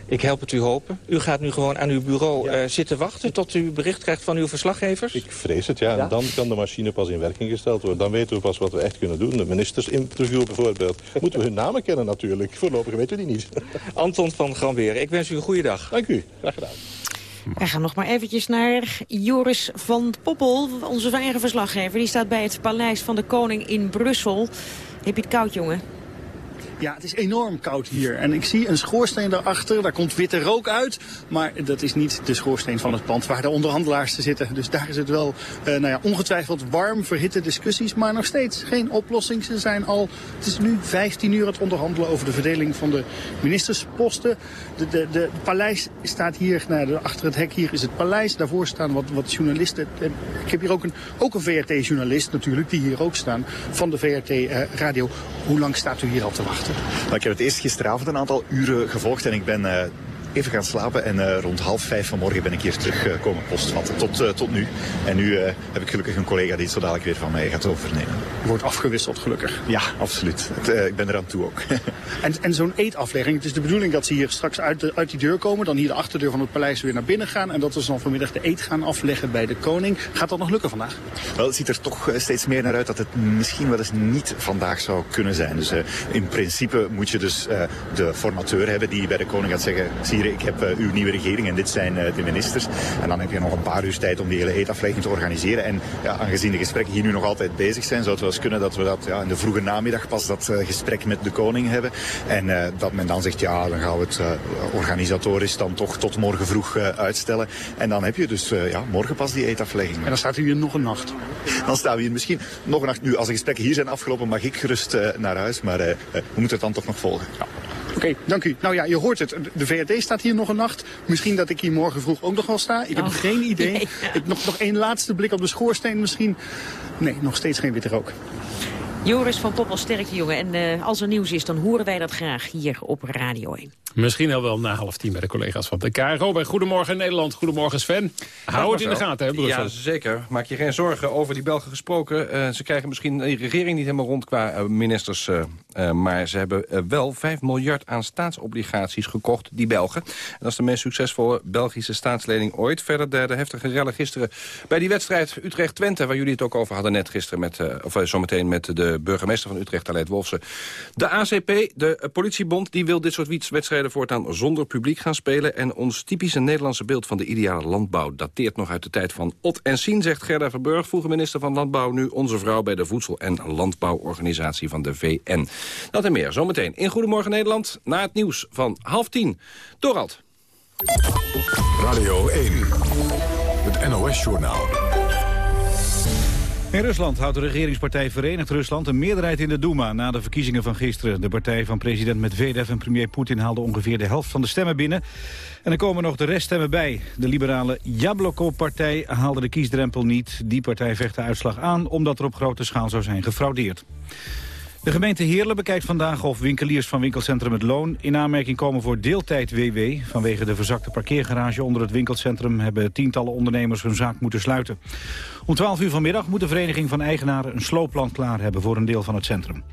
Ik help het u hopen. U gaat nu gewoon aan uw bureau ja. uh, zitten wachten tot u bericht krijgt van uw verslaggevers? Ik vrees het, ja. ja. En dan kan de machine pas in werking gesteld worden. Dan weten we pas wat we echt kunnen doen. De ministers interview bijvoorbeeld. Moeten we hun namen kennen natuurlijk. Voorlopig weten we die niet. Anton van Gramberen, ik wens u een goede dag. Dank u. Graag gedaan. Wij gaan nog maar eventjes naar Joris van Poppel, onze eigen verslaggever. Die staat bij het Paleis van de Koning in Brussel. Heb je het koud, jongen? Ja, het is enorm koud hier. En ik zie een schoorsteen daarachter. Daar komt witte rook uit. Maar dat is niet de schoorsteen van het pand waar de onderhandelaars te zitten. Dus daar is het wel uh, nou ja, ongetwijfeld warm, verhitte discussies. Maar nog steeds geen oplossing. Ze zijn al, het is nu 15 uur het onderhandelen over de verdeling van de ministersposten. De, de, de paleis staat hier, nou, achter het hek hier is het paleis. Daarvoor staan wat, wat journalisten. Ik heb hier ook een, ook een VRT-journalist natuurlijk, die hier ook staan. Van de VRT-radio. Uh, Hoe lang staat u hier al te wachten? Nou, ik heb het eerst gisteravond een aantal uren gevolgd en ik ben uh, even gaan slapen. En uh, rond half vijf vanmorgen ben ik hier terug komen postvatten. Tot, uh, tot nu. En nu heb ik gelukkig een collega die het zo dadelijk weer van mij gaat overnemen. Je wordt afgewisseld, gelukkig. Ja, absoluut. Het, ik ben er aan toe ook. en en zo'n eetaflegging. Het is de bedoeling dat ze hier straks uit, de, uit die deur komen. Dan hier de achterdeur van het paleis weer naar binnen gaan. En dat we dan vanmiddag de eet gaan afleggen bij de koning. Gaat dat nog lukken vandaag? Wel, het ziet er toch steeds meer naar uit dat het misschien wel eens niet vandaag zou kunnen zijn. Dus in principe moet je dus de formateur hebben die bij de koning gaat zeggen... Zie ik heb uw nieuwe regering en dit zijn de ministers. En dan heb je nog een paar uur tijd om die hele eetaflegging te organiseren. En ja, aangezien de gesprekken hier nu nog altijd bezig zijn, zou het wel eens kunnen dat we dat ja, in de vroege namiddag pas dat gesprek met de koning hebben. En dat men dan zegt, ja, dan gaan we het organisatorisch dan toch tot morgen vroeg uitstellen. En dan heb je dus ja, morgen pas die eetaflegging. En dan staat u hier nog een nacht. Dan staan we hier misschien nog een nacht. Nu, als de gesprekken hier zijn afgelopen, mag ik gerust naar huis. Maar we moeten het dan toch nog volgen. Ja. Oké, dank u. Nou ja, je hoort het. De VRD staat hier nog een nacht. Misschien dat ik hier morgen vroeg ook nog wel sta. Ik heb Oh. geen idee. Nee, Ik nog, nog één laatste blik op de schoorsteen misschien. Nee, nog steeds geen witte rook. Joris van Poppel, sterkte jongen. En eh, als er nieuws is, dan horen wij dat graag hier op Radio 1. Misschien al wel na half tien bij de collega's van de KRO. Bij Goedemorgen Nederland. Goedemorgen Sven. Hou het in de gaten, hè Brussel. Ja, zeker. Maak je geen zorgen over die Belgen gesproken. Eh, ze krijgen misschien de regering niet helemaal rond qua eh, ministers. eh, eh, maar ze hebben wel 5 miljard aan staatsobligaties gekocht, die Belgen. En dat is de meest succesvolle Belgische staatslening ooit. Verder de, de heftige rellen gisteren bij die wedstrijd Utrecht-Twente... waar jullie het ook over hadden net gisteren, met, eh, of zometeen met de burgemeester van Utrecht, Aleid Wolfsen. De ACP, de politiebond, die wil dit soort wedstrijden voortaan zonder publiek gaan spelen. En ons typische Nederlandse beeld van de ideale landbouw dateert nog uit de tijd van Ot en Sien, zegt Gerda Verburg, vroeger minister van Landbouw, nu onze vrouw bij de Voedsel- en Landbouworganisatie van de VN. Dat en meer, zometeen in Goedemorgen Nederland, na het nieuws van half tien. Dorald. Radio 1, het NOS-journaal. In Rusland houdt de regeringspartij Verenigd Rusland een meerderheid in de Duma na de verkiezingen van gisteren. De partij van president Medvedev en premier Poetin haalde ongeveer de helft van de stemmen binnen. En er komen nog de reststemmen bij. De liberale Jabloko-partij haalde de kiesdrempel niet. Die partij vecht de uitslag aan omdat er op grote schaal zou zijn gefraudeerd. De gemeente Heerlen bekijkt vandaag of winkeliers van winkelcentrum Het Loon in aanmerking komen voor deeltijd-WW. Vanwege de verzakte parkeergarage onder het winkelcentrum hebben tientallen ondernemers hun zaak moeten sluiten. Om 12 uur vanmiddag moet de vereniging van eigenaren een sloopplan klaar hebben voor een deel van het centrum.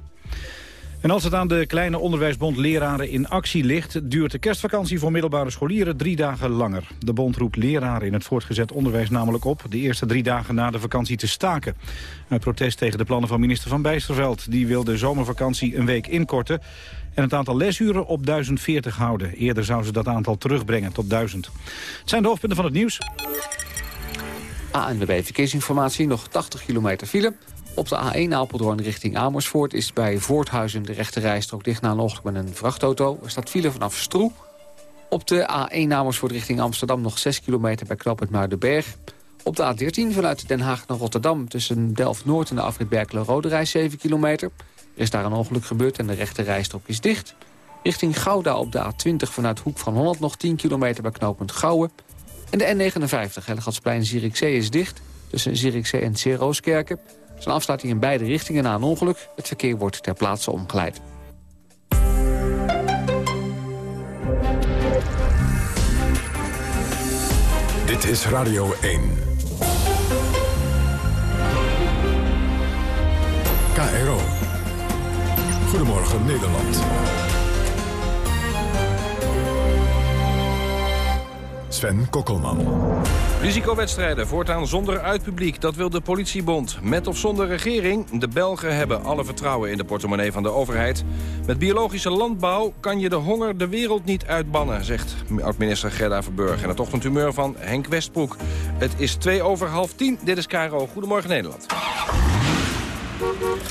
En als het aan de kleine onderwijsbond leraren in actie ligt... duurt de kerstvakantie voor middelbare scholieren drie dagen langer. De bond roept leraren in het voortgezet onderwijs namelijk op... de eerste drie dagen na de vakantie te staken. Uit protest tegen de plannen van minister Van Bijsterveld. Die wil de zomervakantie een week inkorten... en het aantal lesuren op 1040 houden. Eerder zou ze dat aantal terugbrengen tot 1000. Het zijn de hoofdpunten van het nieuws. ANWB Verkeersinformatie, nog 80 kilometer file. Op de A1 Apeldoorn richting Amersfoort is bij Voorthuizen de rechte rijstrook dicht na een ongeluk met een vrachtauto. Er staat file vanaf Stroe. Op de A1 Amersfoort richting Amsterdam nog 6 kilometer bij knooppunt Muidenberg. Op de A13 vanuit Den Haag naar Rotterdam tussen Delft-Noord en de afrit Berkelen-Rode reis 7 kilometer. Er is daar een ongeluk gebeurd en de rechte rijstrook is dicht. Richting Gouda op de A20 vanuit Hoek van Holland nog 10 kilometer bij knooppunt Gouwen. En de N59 Hellegatsplein-Zierikzee is dicht tussen Zierikzee en Zeerooskerken. Een afsluiting in beide richtingen na een ongeluk. Het verkeer wordt ter plaatse omgeleid. Dit is Radio 1. KRO. Goedemorgen Nederland. Sven Kokkelman. Risicowedstrijden voortaan zonder uitpubliek. Dat wil de politiebond. Met of zonder regering. De Belgen hebben alle vertrouwen in de portemonnee van de overheid. Met biologische landbouw kan je de honger de wereld niet uitbannen... zegt oud-minister Gerda Verburg. En het ochtendhumeur van Henk Westbroek. Het is twee over half tien. Dit is Caro. Goedemorgen Nederland.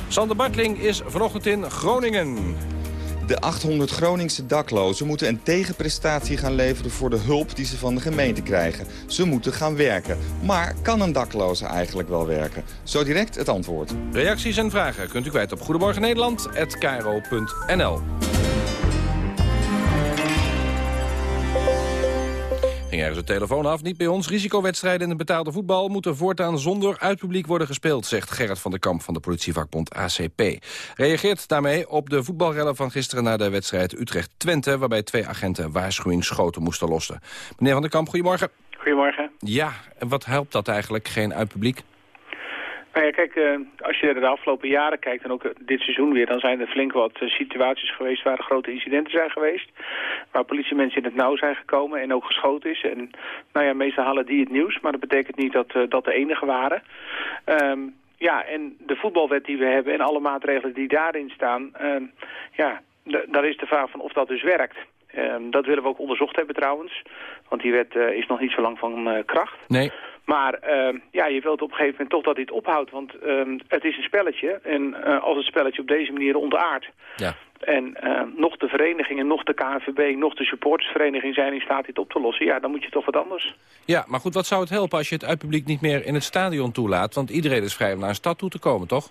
Sander Bartling is vanochtend in Groningen. De 800 Groningse daklozen moeten een tegenprestatie gaan leveren voor de hulp die ze van de gemeente krijgen. Ze moeten gaan werken. Maar kan een dakloze eigenlijk wel werken? Zo direct het antwoord. Reacties en vragen kunt u kwijt op Goedemorgen Ging ergens de telefoon af, niet bij ons. Risicowedstrijden in het betaalde voetbal moeten voortaan zonder uitpubliek worden gespeeld, zegt Gerrit van der Kamp van de politievakbond ACP. Reageert daarmee op de voetbalrellen van gisteren na de wedstrijd Utrecht-Twente, waarbij twee agenten waarschuwingsschoten moesten lossen. Meneer van der Kamp, goedemorgen. Goedemorgen. Ja, en wat helpt dat eigenlijk, geen uitpubliek? Nou ja, kijk, eh, als je de afgelopen jaren kijkt en ook dit seizoen weer... dan zijn er flink wat eh, situaties geweest waar grote incidenten zijn geweest. Waar politiemensen in het nauw zijn gekomen en ook geschoten is. En nou ja, meestal halen die het nieuws, maar dat betekent niet dat eh, dat de enige waren. Ehm, ja, en de voetbalwet die we hebben en alle maatregelen die daarin staan... ehm, ja, daar is de vraag van of dat dus werkt. Ehm, dat willen we ook onderzocht hebben trouwens. Want die wet is nog niet zo lang van kracht. Nee. Maar ehm, ja, je wilt op een gegeven moment toch dat dit ophoudt. Want ehm, het is een spelletje. En eh, als het spelletje op deze manier ontaardt... Ja. en ehm, nog de verenigingen, nog de KNVB, nog de supportersvereniging zijn in staat dit op te lossen... ja, dan moet je toch wat anders. Ja, maar goed, wat zou het helpen als je het uitpubliek niet meer in het stadion toelaat? Want iedereen is vrij om naar een stad toe te komen, toch?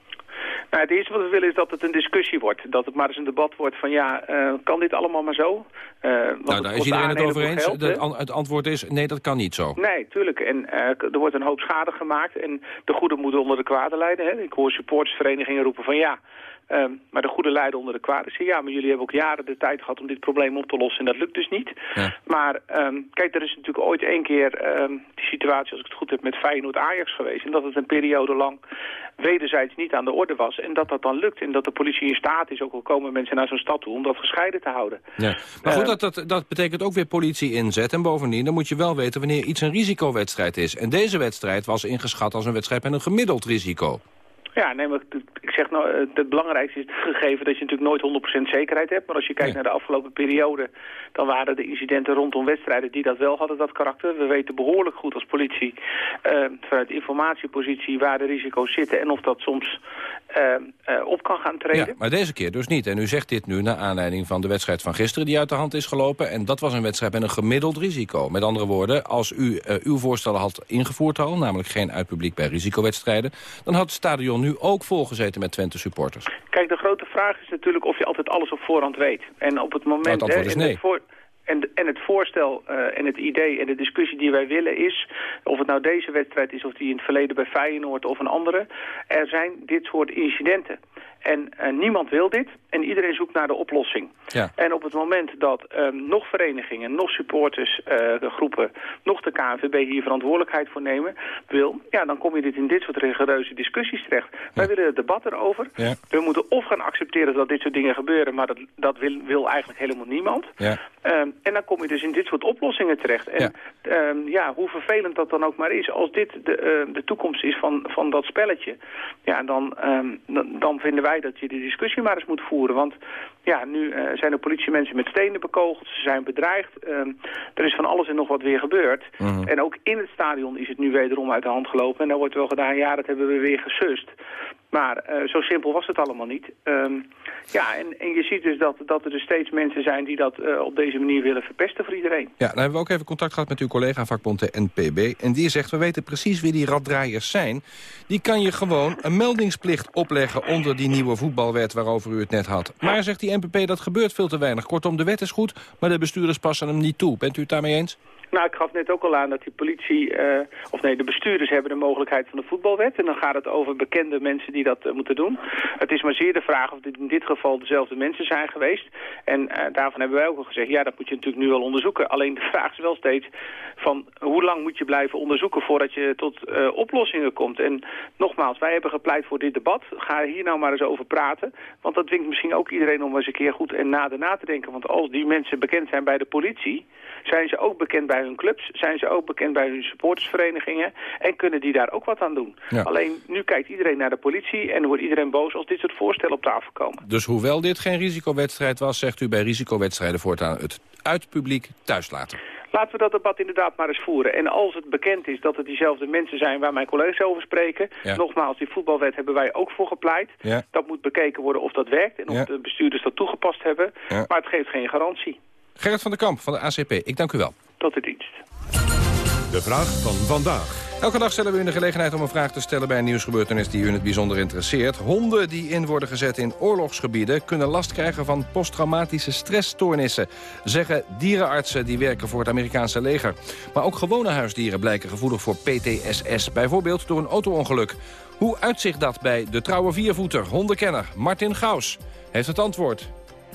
Nou, het eerste wat we willen is dat het een discussie wordt. Dat het maar eens een debat wordt van ja, eh, kan dit allemaal maar zo? Want nou, daar is iedereen het over eens. geld, De het antwoord is, nee, dat kan niet zo. Nee, tuurlijk. En eh, er wordt een hoop schade gemaakt. En de goede moet onder de kwade lijden. Hè? Ik hoor supportersverenigingen roepen van ja, ehm, maar de goede lijden onder de kwade. Zeg, ja, maar jullie hebben ook jaren de tijd gehad om dit probleem op te lossen. En dat lukt dus niet. Maar ehm, kijk, er is natuurlijk ooit één keer ehm, die situatie, als ik het goed heb, met Feyenoord-Ajax geweest. En dat het een periode lang wederzijds niet aan de orde was. En dat dat dan lukt. En dat de politie in staat is, ook al komen mensen naar zo'n stad toe, om dat gescheiden te houden. Ja. Maar goed, dat, dat, dat betekent ook weer politie inzet. En bovendien, dan moet je wel weten wanneer iets een risicowedstrijd is. En deze wedstrijd was ingeschat als een wedstrijd met een gemiddeld risico. Ja, nee, maar ik- zeg nou, eh, het belangrijkste is het gegeven dat je natuurlijk nooit 100% zekerheid hebt. Maar als je kijkt naar de afgelopen periode, dan waren de incidenten rondom wedstrijden die dat wel hadden, dat karakter. We weten behoorlijk goed als politie eh, vanuit informatiepositie waar de risico's zitten en of dat soms eh, op kan gaan treden. Ja, maar deze keer dus niet. En u zegt dit nu naar aanleiding van de wedstrijd van gisteren... die uit de hand is gelopen. En dat was een wedstrijd met een gemiddeld risico. Met andere woorden, als u uw voorstellen had ingevoerd al... namelijk geen uitpubliek bij risicowedstrijden... dan had het stadion nu ook volgezeten met Twente supporters. Kijk, de grote vraag is natuurlijk of je altijd alles op voorhand weet. En op het moment... Nou, het antwoord hè, is en nee. en, en het voorstel eh, en het idee en de discussie die wij willen is... of het nou deze wedstrijd is of die in het verleden bij Feyenoord of een andere... er zijn dit soort incidenten. En eh, niemand wil dit en iedereen zoekt naar de oplossing. Ja. En op het moment dat ehm, nog verenigingen, nog supportersgroepen... nog de KNVB hier verantwoordelijkheid voor nemen wil... ja, dan kom je dit in dit soort rigoureuze discussies terecht. Wij willen het debat erover. Ja. We moeten of gaan accepteren dat dit soort dingen gebeuren... maar dat, dat wil, wil eigenlijk helemaal niemand. Ja. Ehm, en dan kom je dus in dit soort oplossingen terecht. En ja. ja, hoe vervelend dat dan ook maar is. Als dit de, eh, de toekomst is van, van dat spelletje... Ja, dan, ehm, dan, dan vinden wij dat je die discussie maar eens moet voeren. Want ja, nu eh, zijn er politiemensen met stenen bekogeld. Ze zijn bedreigd. Ehm, er is van alles en nog wat weer gebeurd. Mhm. En ook in het stadion is het nu wederom uit de hand gelopen. En dan wordt wel gedaan, ja, dat hebben we weer gesust. Maar eh, zo simpel was het allemaal niet. Ehm, ja, en, en je ziet dus dat, dat er dus steeds mensen zijn die dat eh, op deze manier willen verpesten voor iedereen. Ja, dan hebben we ook even contact gehad met uw collega vakbond de NPB. En die zegt, we weten precies wie die raddraaiers zijn. Die kan je gewoon een meldingsplicht opleggen onder die nieuwe voetbalwet waarover u het net had. Maar, zegt die NPB, dat gebeurt veel te weinig. Kortom, de wet is goed, maar de bestuurders passen hem niet toe. Bent u het daarmee eens? Nou, ik gaf net ook al aan dat die politie, eh, of nee, de bestuurders hebben de mogelijkheid van de voetbalwet. En dan gaat het over bekende mensen die dat eh, moeten doen. Het is maar zeer de vraag of dit in dit geval dezelfde mensen zijn geweest. En eh, daarvan hebben wij ook al gezegd, ja, dat moet je natuurlijk nu al onderzoeken. Alleen de vraag is wel steeds van hoe lang moet je blijven onderzoeken voordat je tot oplossingen komt. En nogmaals, wij hebben gepleit voor dit debat. Ga hier nou maar eens over praten. Want dat dwingt misschien ook iedereen om eens een keer goed en nader na te denken. Want als die mensen bekend zijn bij de politie, zijn ze ook bekend bij hun clubs, zijn ze ook bekend bij hun supportersverenigingen en kunnen die daar ook wat aan doen. Ja. Alleen nu kijkt iedereen naar de politie en wordt iedereen boos als dit soort voorstellen op tafel komen. Dus hoewel dit geen risicowedstrijd was, zegt u bij risicowedstrijden voortaan het uitpubliek thuis laten. Laten we dat debat inderdaad maar eens voeren. En als het bekend is dat het diezelfde mensen zijn waar mijn collega's over spreken... Ja. nogmaals, die voetbalwet hebben wij ook voor gepleit. Ja. Dat moet bekeken worden of dat werkt en of Ja. de bestuurders dat toegepast hebben. Maar het geeft geen garantie. Gerrit van der Kamp van de ACP, ik dank u wel. Tot de dienst. De vraag van vandaag. Elke dag stellen we u de gelegenheid om een vraag te stellen bij een nieuwsgebeurtenis die u in het bijzonder interesseert. Honden die in worden gezet in oorlogsgebieden kunnen last krijgen van posttraumatische stressstoornissen, zeggen dierenartsen die werken voor het Amerikaanse leger. Maar ook gewone huisdieren blijken gevoelig voor PTSS, bijvoorbeeld door een auto-ongeluk. Hoe uitzicht dat bij de trouwe viervoeter, hondenkenner Martin Gaus? Heeft het antwoord.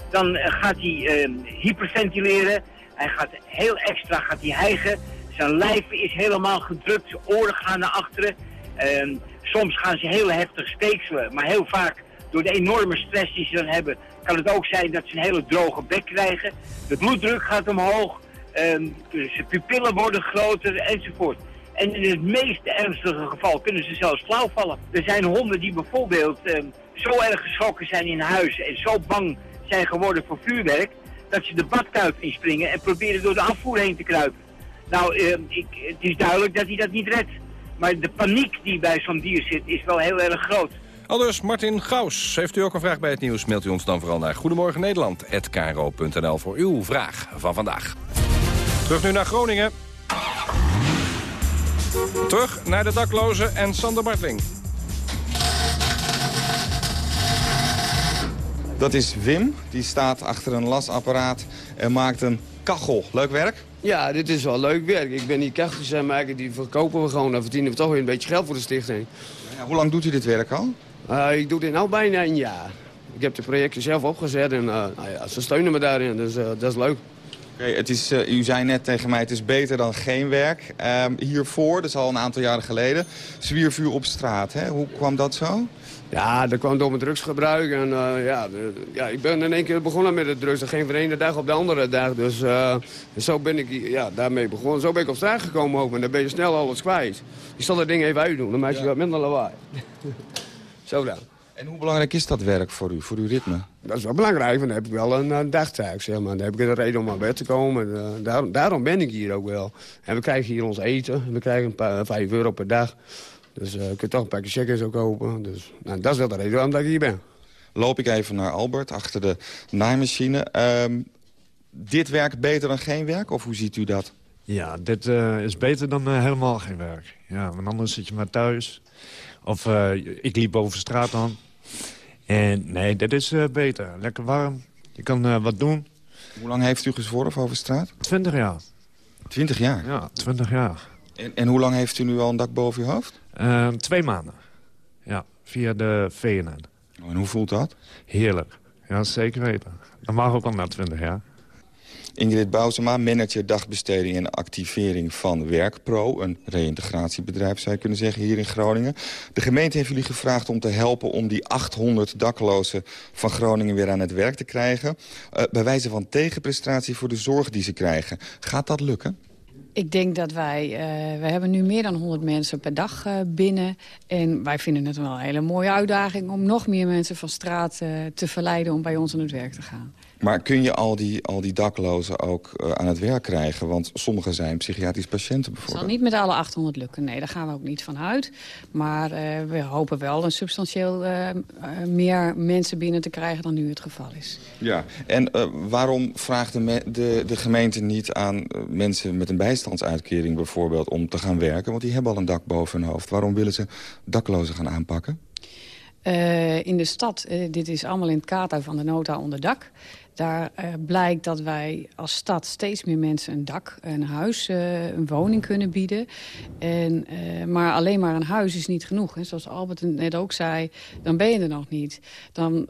Dan eh, gaat hij eh, hyperventileren. Hij gaat heel extra gaat hij hijgen. Zijn lijf is helemaal gedrukt, zijn oren gaan naar achteren. Ehm, soms gaan ze heel heftig steekselen, maar heel vaak door de enorme stress die ze dan hebben... kan het ook zijn dat ze een hele droge bek krijgen. De bloeddruk gaat omhoog, ehm, zijn pupillen worden groter enzovoort. En in het meest ernstige geval kunnen ze zelfs flauw vallen. Er zijn honden die bijvoorbeeld ehm, zo erg geschrokken zijn in huis en zo bang zijn geworden voor vuurwerk... dat ze de badkuip inspringen en proberen door de afvoer heen te kruipen. Nou, eh, ik, het is duidelijk dat hij dat niet redt. Maar de paniek die bij zo'n dier zit is wel heel erg groot. Aldus Martin Gaus. Heeft u ook een vraag bij het nieuws, mailt u ons dan vooral naar Goedemorgen Nederland@kro.nl voor uw vraag van vandaag. Terug nu naar Groningen. Terug naar de daklozen en Sander Bartling. Dat is Wim, die staat achter een lasapparaat en maakt een kachel. Leuk werk? Ja, dit is wel leuk werk. Ik ben die kacheltjes aan maken, die verkopen we gewoon. Dan verdienen we toch weer een beetje geld voor de stichting. Ja, hoe lang doet u dit werk al? Uh, ik doe dit nu bijna een jaar. Ik heb de projecten zelf opgezet en uh, nou ja, ze steunen me daarin, dus uh, dat is leuk. Okay, het is, u zei net tegen mij, het is beter dan geen werk. Ehm, hiervoor, dat is al een aantal jaren geleden, zwiervuur op straat. Hè? Hoe kwam dat zo? Ja, dat kwam door mijn drugsgebruik. En, uh, ja, de, ja, ik ben in één keer begonnen met de drugs. Dat ging van de ene dag op de andere dag. Dus uh, zo ben ik ja, daarmee begonnen. Zo ben ik op straat gekomen ook. En dan ben je snel alles kwijt. Je zal dat ding even uitdoen. Dan maak je ja. wat minder lawaai. zo dan. En hoe belangrijk is dat werk voor u, voor uw ritme? Dat is wel belangrijk, want dan heb ik wel een, een dagtaak, zeg maar. Dan heb ik een reden om naar bed te komen. Uh, daar, daarom ben ik hier ook wel. En we krijgen hier ons eten. We krijgen een paar, 5 euro per dag. Dus uh, ik kan toch een pakje checkers ook kopen. Dus nou, dat is wel de reden waarom ik hier ben. Loop ik even naar Albert, achter de naaimachine. Um, dit werkt beter dan geen werk, of hoe ziet u dat? Ja, dit uh, is beter dan uh, helemaal geen werk. Ja, want anders zit je maar thuis. Of ik liep over straat dan. En nee, dit is beter. Lekker warm. Je kan wat doen. Hoe lang heeft u gezworven over straat? Twintig jaar. Twintig jaar? Ja, twintig jaar. En, en, hoe lang heeft u nu al een dak boven uw hoofd? Uh, twee maanden. Ja, via de VNN. Oh, en hoe voelt dat? Heerlijk. Ja, zeker weten. Dat mag ook al na 20 jaar. Ingrid Bousema, manager dagbesteding en activering van Werkpro. Een reïntegratiebedrijf zou je kunnen zeggen hier in Groningen. De gemeente heeft jullie gevraagd om te helpen om die 800 daklozen van Groningen weer aan het werk te krijgen. Uh, bij wijze van tegenprestatie voor de zorg die ze krijgen. Gaat dat lukken? Ik denk dat wij, uh, we hebben nu meer dan 100 mensen per dag uh, binnen. En wij vinden het wel een hele mooie uitdaging om nog meer mensen van straat uh, te verleiden om bij ons aan het werk te gaan. Maar kun je al die, al die daklozen ook uh, aan het werk krijgen? Want sommigen zijn psychiatrisch patiënten bijvoorbeeld. Het zal niet met alle 800 lukken, nee, daar gaan we ook niet van uit. Maar uh, we hopen wel een substantieel uh, meer mensen binnen te krijgen dan nu het geval is. Ja, en waarom vraagt de, de, de, gemeente niet aan mensen met een bijstandsuitkering bijvoorbeeld... om te gaan werken? Want die hebben al een dak boven hun hoofd. Waarom willen ze daklozen gaan aanpakken? in de stad, dit is allemaal in het kader van de nota onder dak... Daar uh, blijkt dat wij als stad steeds meer mensen een dak, een huis, uh, een woning kunnen bieden. En, uh, maar alleen maar een huis is niet genoeg. Hè. Zoals Albert net ook zei, dan ben je er nog niet. Dan,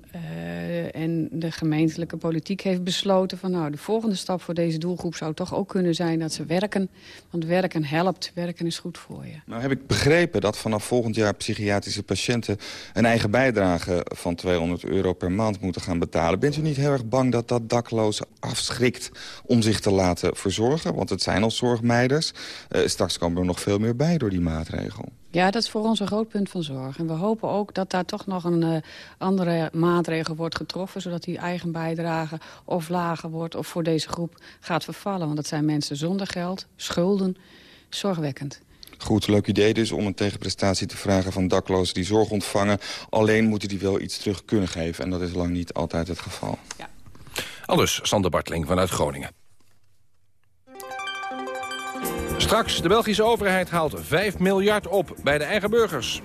en de gemeentelijke politiek heeft besloten van nou, de volgende stap voor deze doelgroep zou toch ook kunnen zijn dat ze werken. Want werken helpt, werken is goed voor je. Nou heb ik begrepen dat vanaf volgend jaar psychiatrische patiënten een eigen bijdrage van 200 euro per maand moeten gaan betalen. Bent u niet heel erg bang dat dat daklozen afschrikt om zich te laten verzorgen? Want het zijn al zorgmeiders. Uh, straks komen er nog veel meer bij door die maatregel. Ja, dat is voor ons een groot punt van zorg. En we hopen ook dat daar toch nog een uh, andere maatregel wordt getroffen... zodat die eigen bijdrage of lager wordt of voor deze groep gaat vervallen. Want dat zijn mensen zonder geld, schulden, zorgwekkend. Goed, leuk idee dus om een tegenprestatie te vragen van daklozen die zorg ontvangen. Alleen moeten die wel iets terug kunnen geven. En dat is lang niet altijd het geval. Ja. Aldus Sander Bartling vanuit Groningen. Straks, de Belgische overheid haalt 5 miljard op bij de eigen burgers.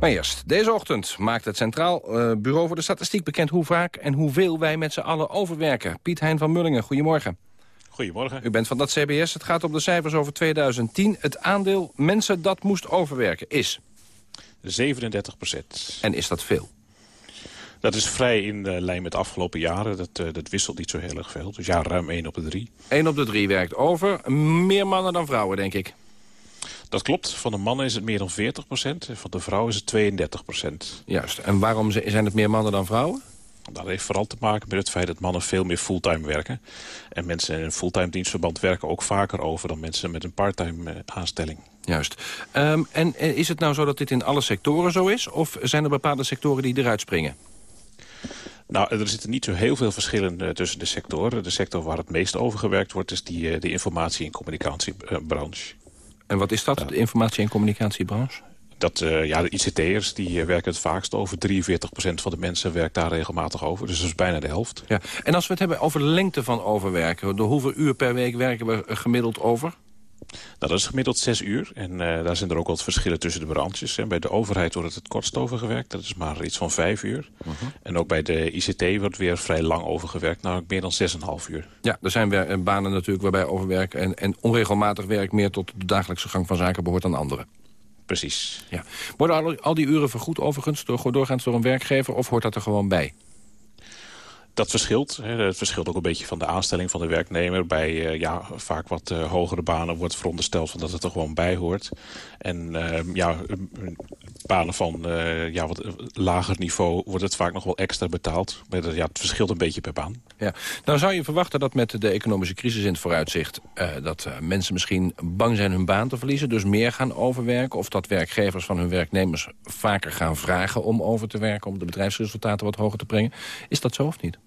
Maar eerst, deze ochtend maakt het Centraal uh, Bureau voor de Statistiek bekend... hoe vaak en hoeveel wij met z'n allen overwerken. Piet Hein van Mullingen, goedemorgen. Goedemorgen. U bent van dat CBS. Het gaat om de cijfers over 2010. Het aandeel mensen dat moest overwerken is? 37 procent. En is dat veel? Dat is vrij in de lijn met de afgelopen jaren. Dat, uh, dat wisselt niet zo heel erg veel. Dus ja, ruim 1 op de 3. 1 op de 3 werkt over. Meer mannen dan vrouwen, denk ik. Dat klopt. Van de mannen is het meer dan 40 procent. Van de vrouwen is het 32 procent. Juist. En waarom zijn het meer mannen dan vrouwen? Dat heeft vooral te maken met het feit dat mannen veel meer fulltime werken. En mensen in een fulltime dienstverband werken ook vaker over... dan mensen met een parttime uh, aanstelling. Juist. Um, en is het nou zo dat dit in alle sectoren zo is? Of zijn er bepaalde sectoren die eruit springen? Nou, er zitten niet zo heel veel verschillen uh, tussen de sectoren. De sector waar het meest over gewerkt wordt... is die, uh, de informatie- en communicatiebranche. En wat is dat, de informatie- en communicatiebranche? Dat, uh, ja, de ICT'ers die werken het vaakst over. 43% van de mensen werkt daar regelmatig over. Dus dat is bijna de helft. Ja. En als we het hebben over de lengte van overwerken... door hoeveel uur per week werken we gemiddeld over? Nou, dat is gemiddeld zes uur. En uh, daar zijn er ook wat verschillen tussen de branches. En bij de overheid wordt het het kortst overgewerkt. Dat is maar iets van vijf uur. Uh -huh. En ook bij de ICT wordt weer vrij lang overgewerkt. Nou, meer dan zes en half uur. Ja, er zijn banen natuurlijk waarbij overwerk en, en onregelmatig werk... meer tot de dagelijkse gang van zaken behoort dan anderen. Precies. Ja. Worden al, al die uren vergoed overigens door, doorgaans door een werkgever... of hoort dat er gewoon bij? Dat verschilt. Het verschilt ook een beetje van de aanstelling van de werknemer. Bij uh, ja, vaak wat uh, hogere banen wordt verondersteld van dat het er gewoon bij hoort. En uh, ja, banen van ja, wat lager niveau wordt het vaak nog wel extra betaald. Ja, het verschilt een beetje per baan. Ja. Nou zou je verwachten dat met de economische crisis in het vooruitzicht... dat mensen misschien bang zijn hun baan te verliezen, dus meer gaan overwerken... of dat werkgevers van hun werknemers vaker gaan vragen om over te werken... om de bedrijfsresultaten wat hoger te brengen. Is dat zo of niet?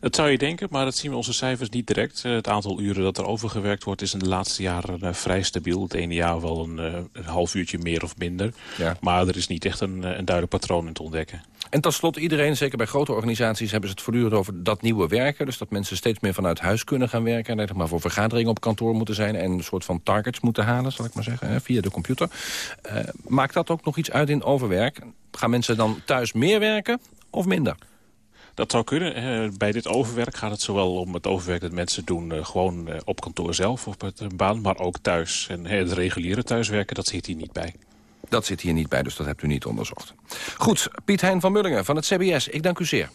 Dat zou je denken, maar dat zien we onze cijfers niet direct. Het aantal uren dat er overgewerkt wordt is in de laatste jaren uh, vrij stabiel. Het ene jaar wel een, een half uurtje meer of minder. Ja. Maar er is niet echt een, een duidelijk patroon in te ontdekken. En tot slot, iedereen, zeker bij grote organisaties... hebben ze het voortdurend over dat nieuwe werken. Dus dat mensen steeds meer vanuit huis kunnen gaan werken... en maar voor vergaderingen op kantoor moeten zijn... en een soort van targets moeten halen, zal ik maar zeggen, hè, via de computer. Uh, maakt dat ook nog iets uit in overwerk? Gaan mensen dan thuis meer werken of minder? Dat zou kunnen. Bij dit overwerk gaat het zowel om het overwerk dat mensen doen... gewoon op kantoor zelf of op een baan, maar ook thuis. En het reguliere thuiswerken, dat zit hier niet bij. Dat zit hier niet bij, dus dat hebt u niet onderzocht. Goed, Piet Hein van Mullingen van het CBS, ik dank u zeer.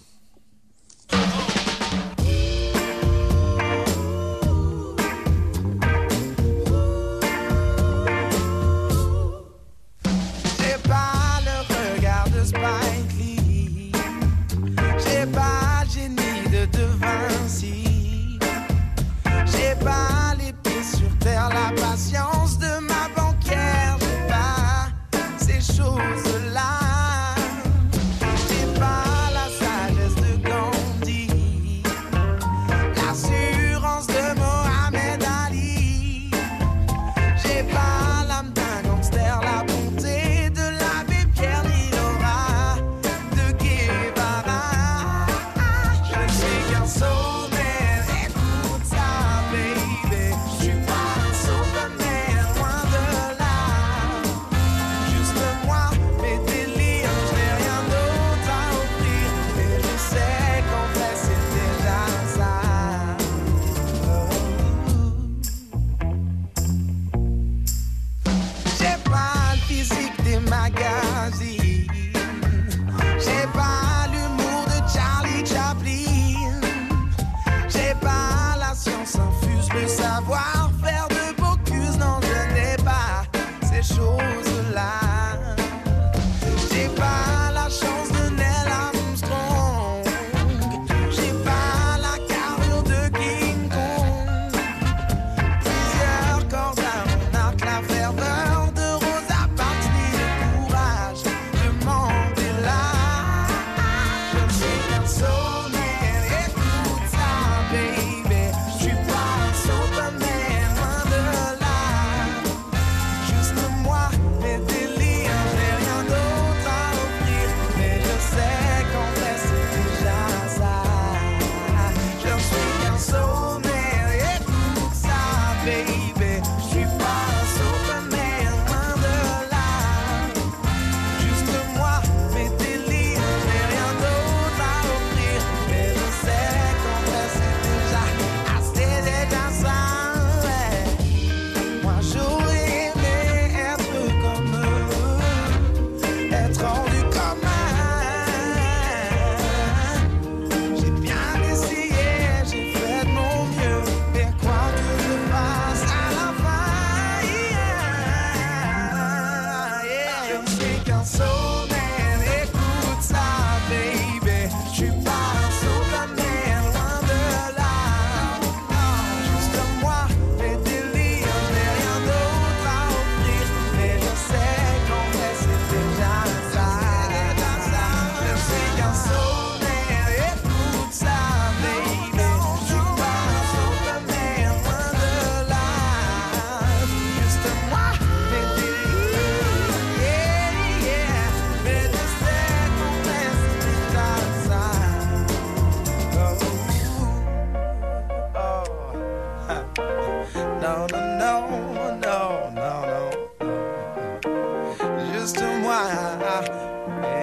Hey.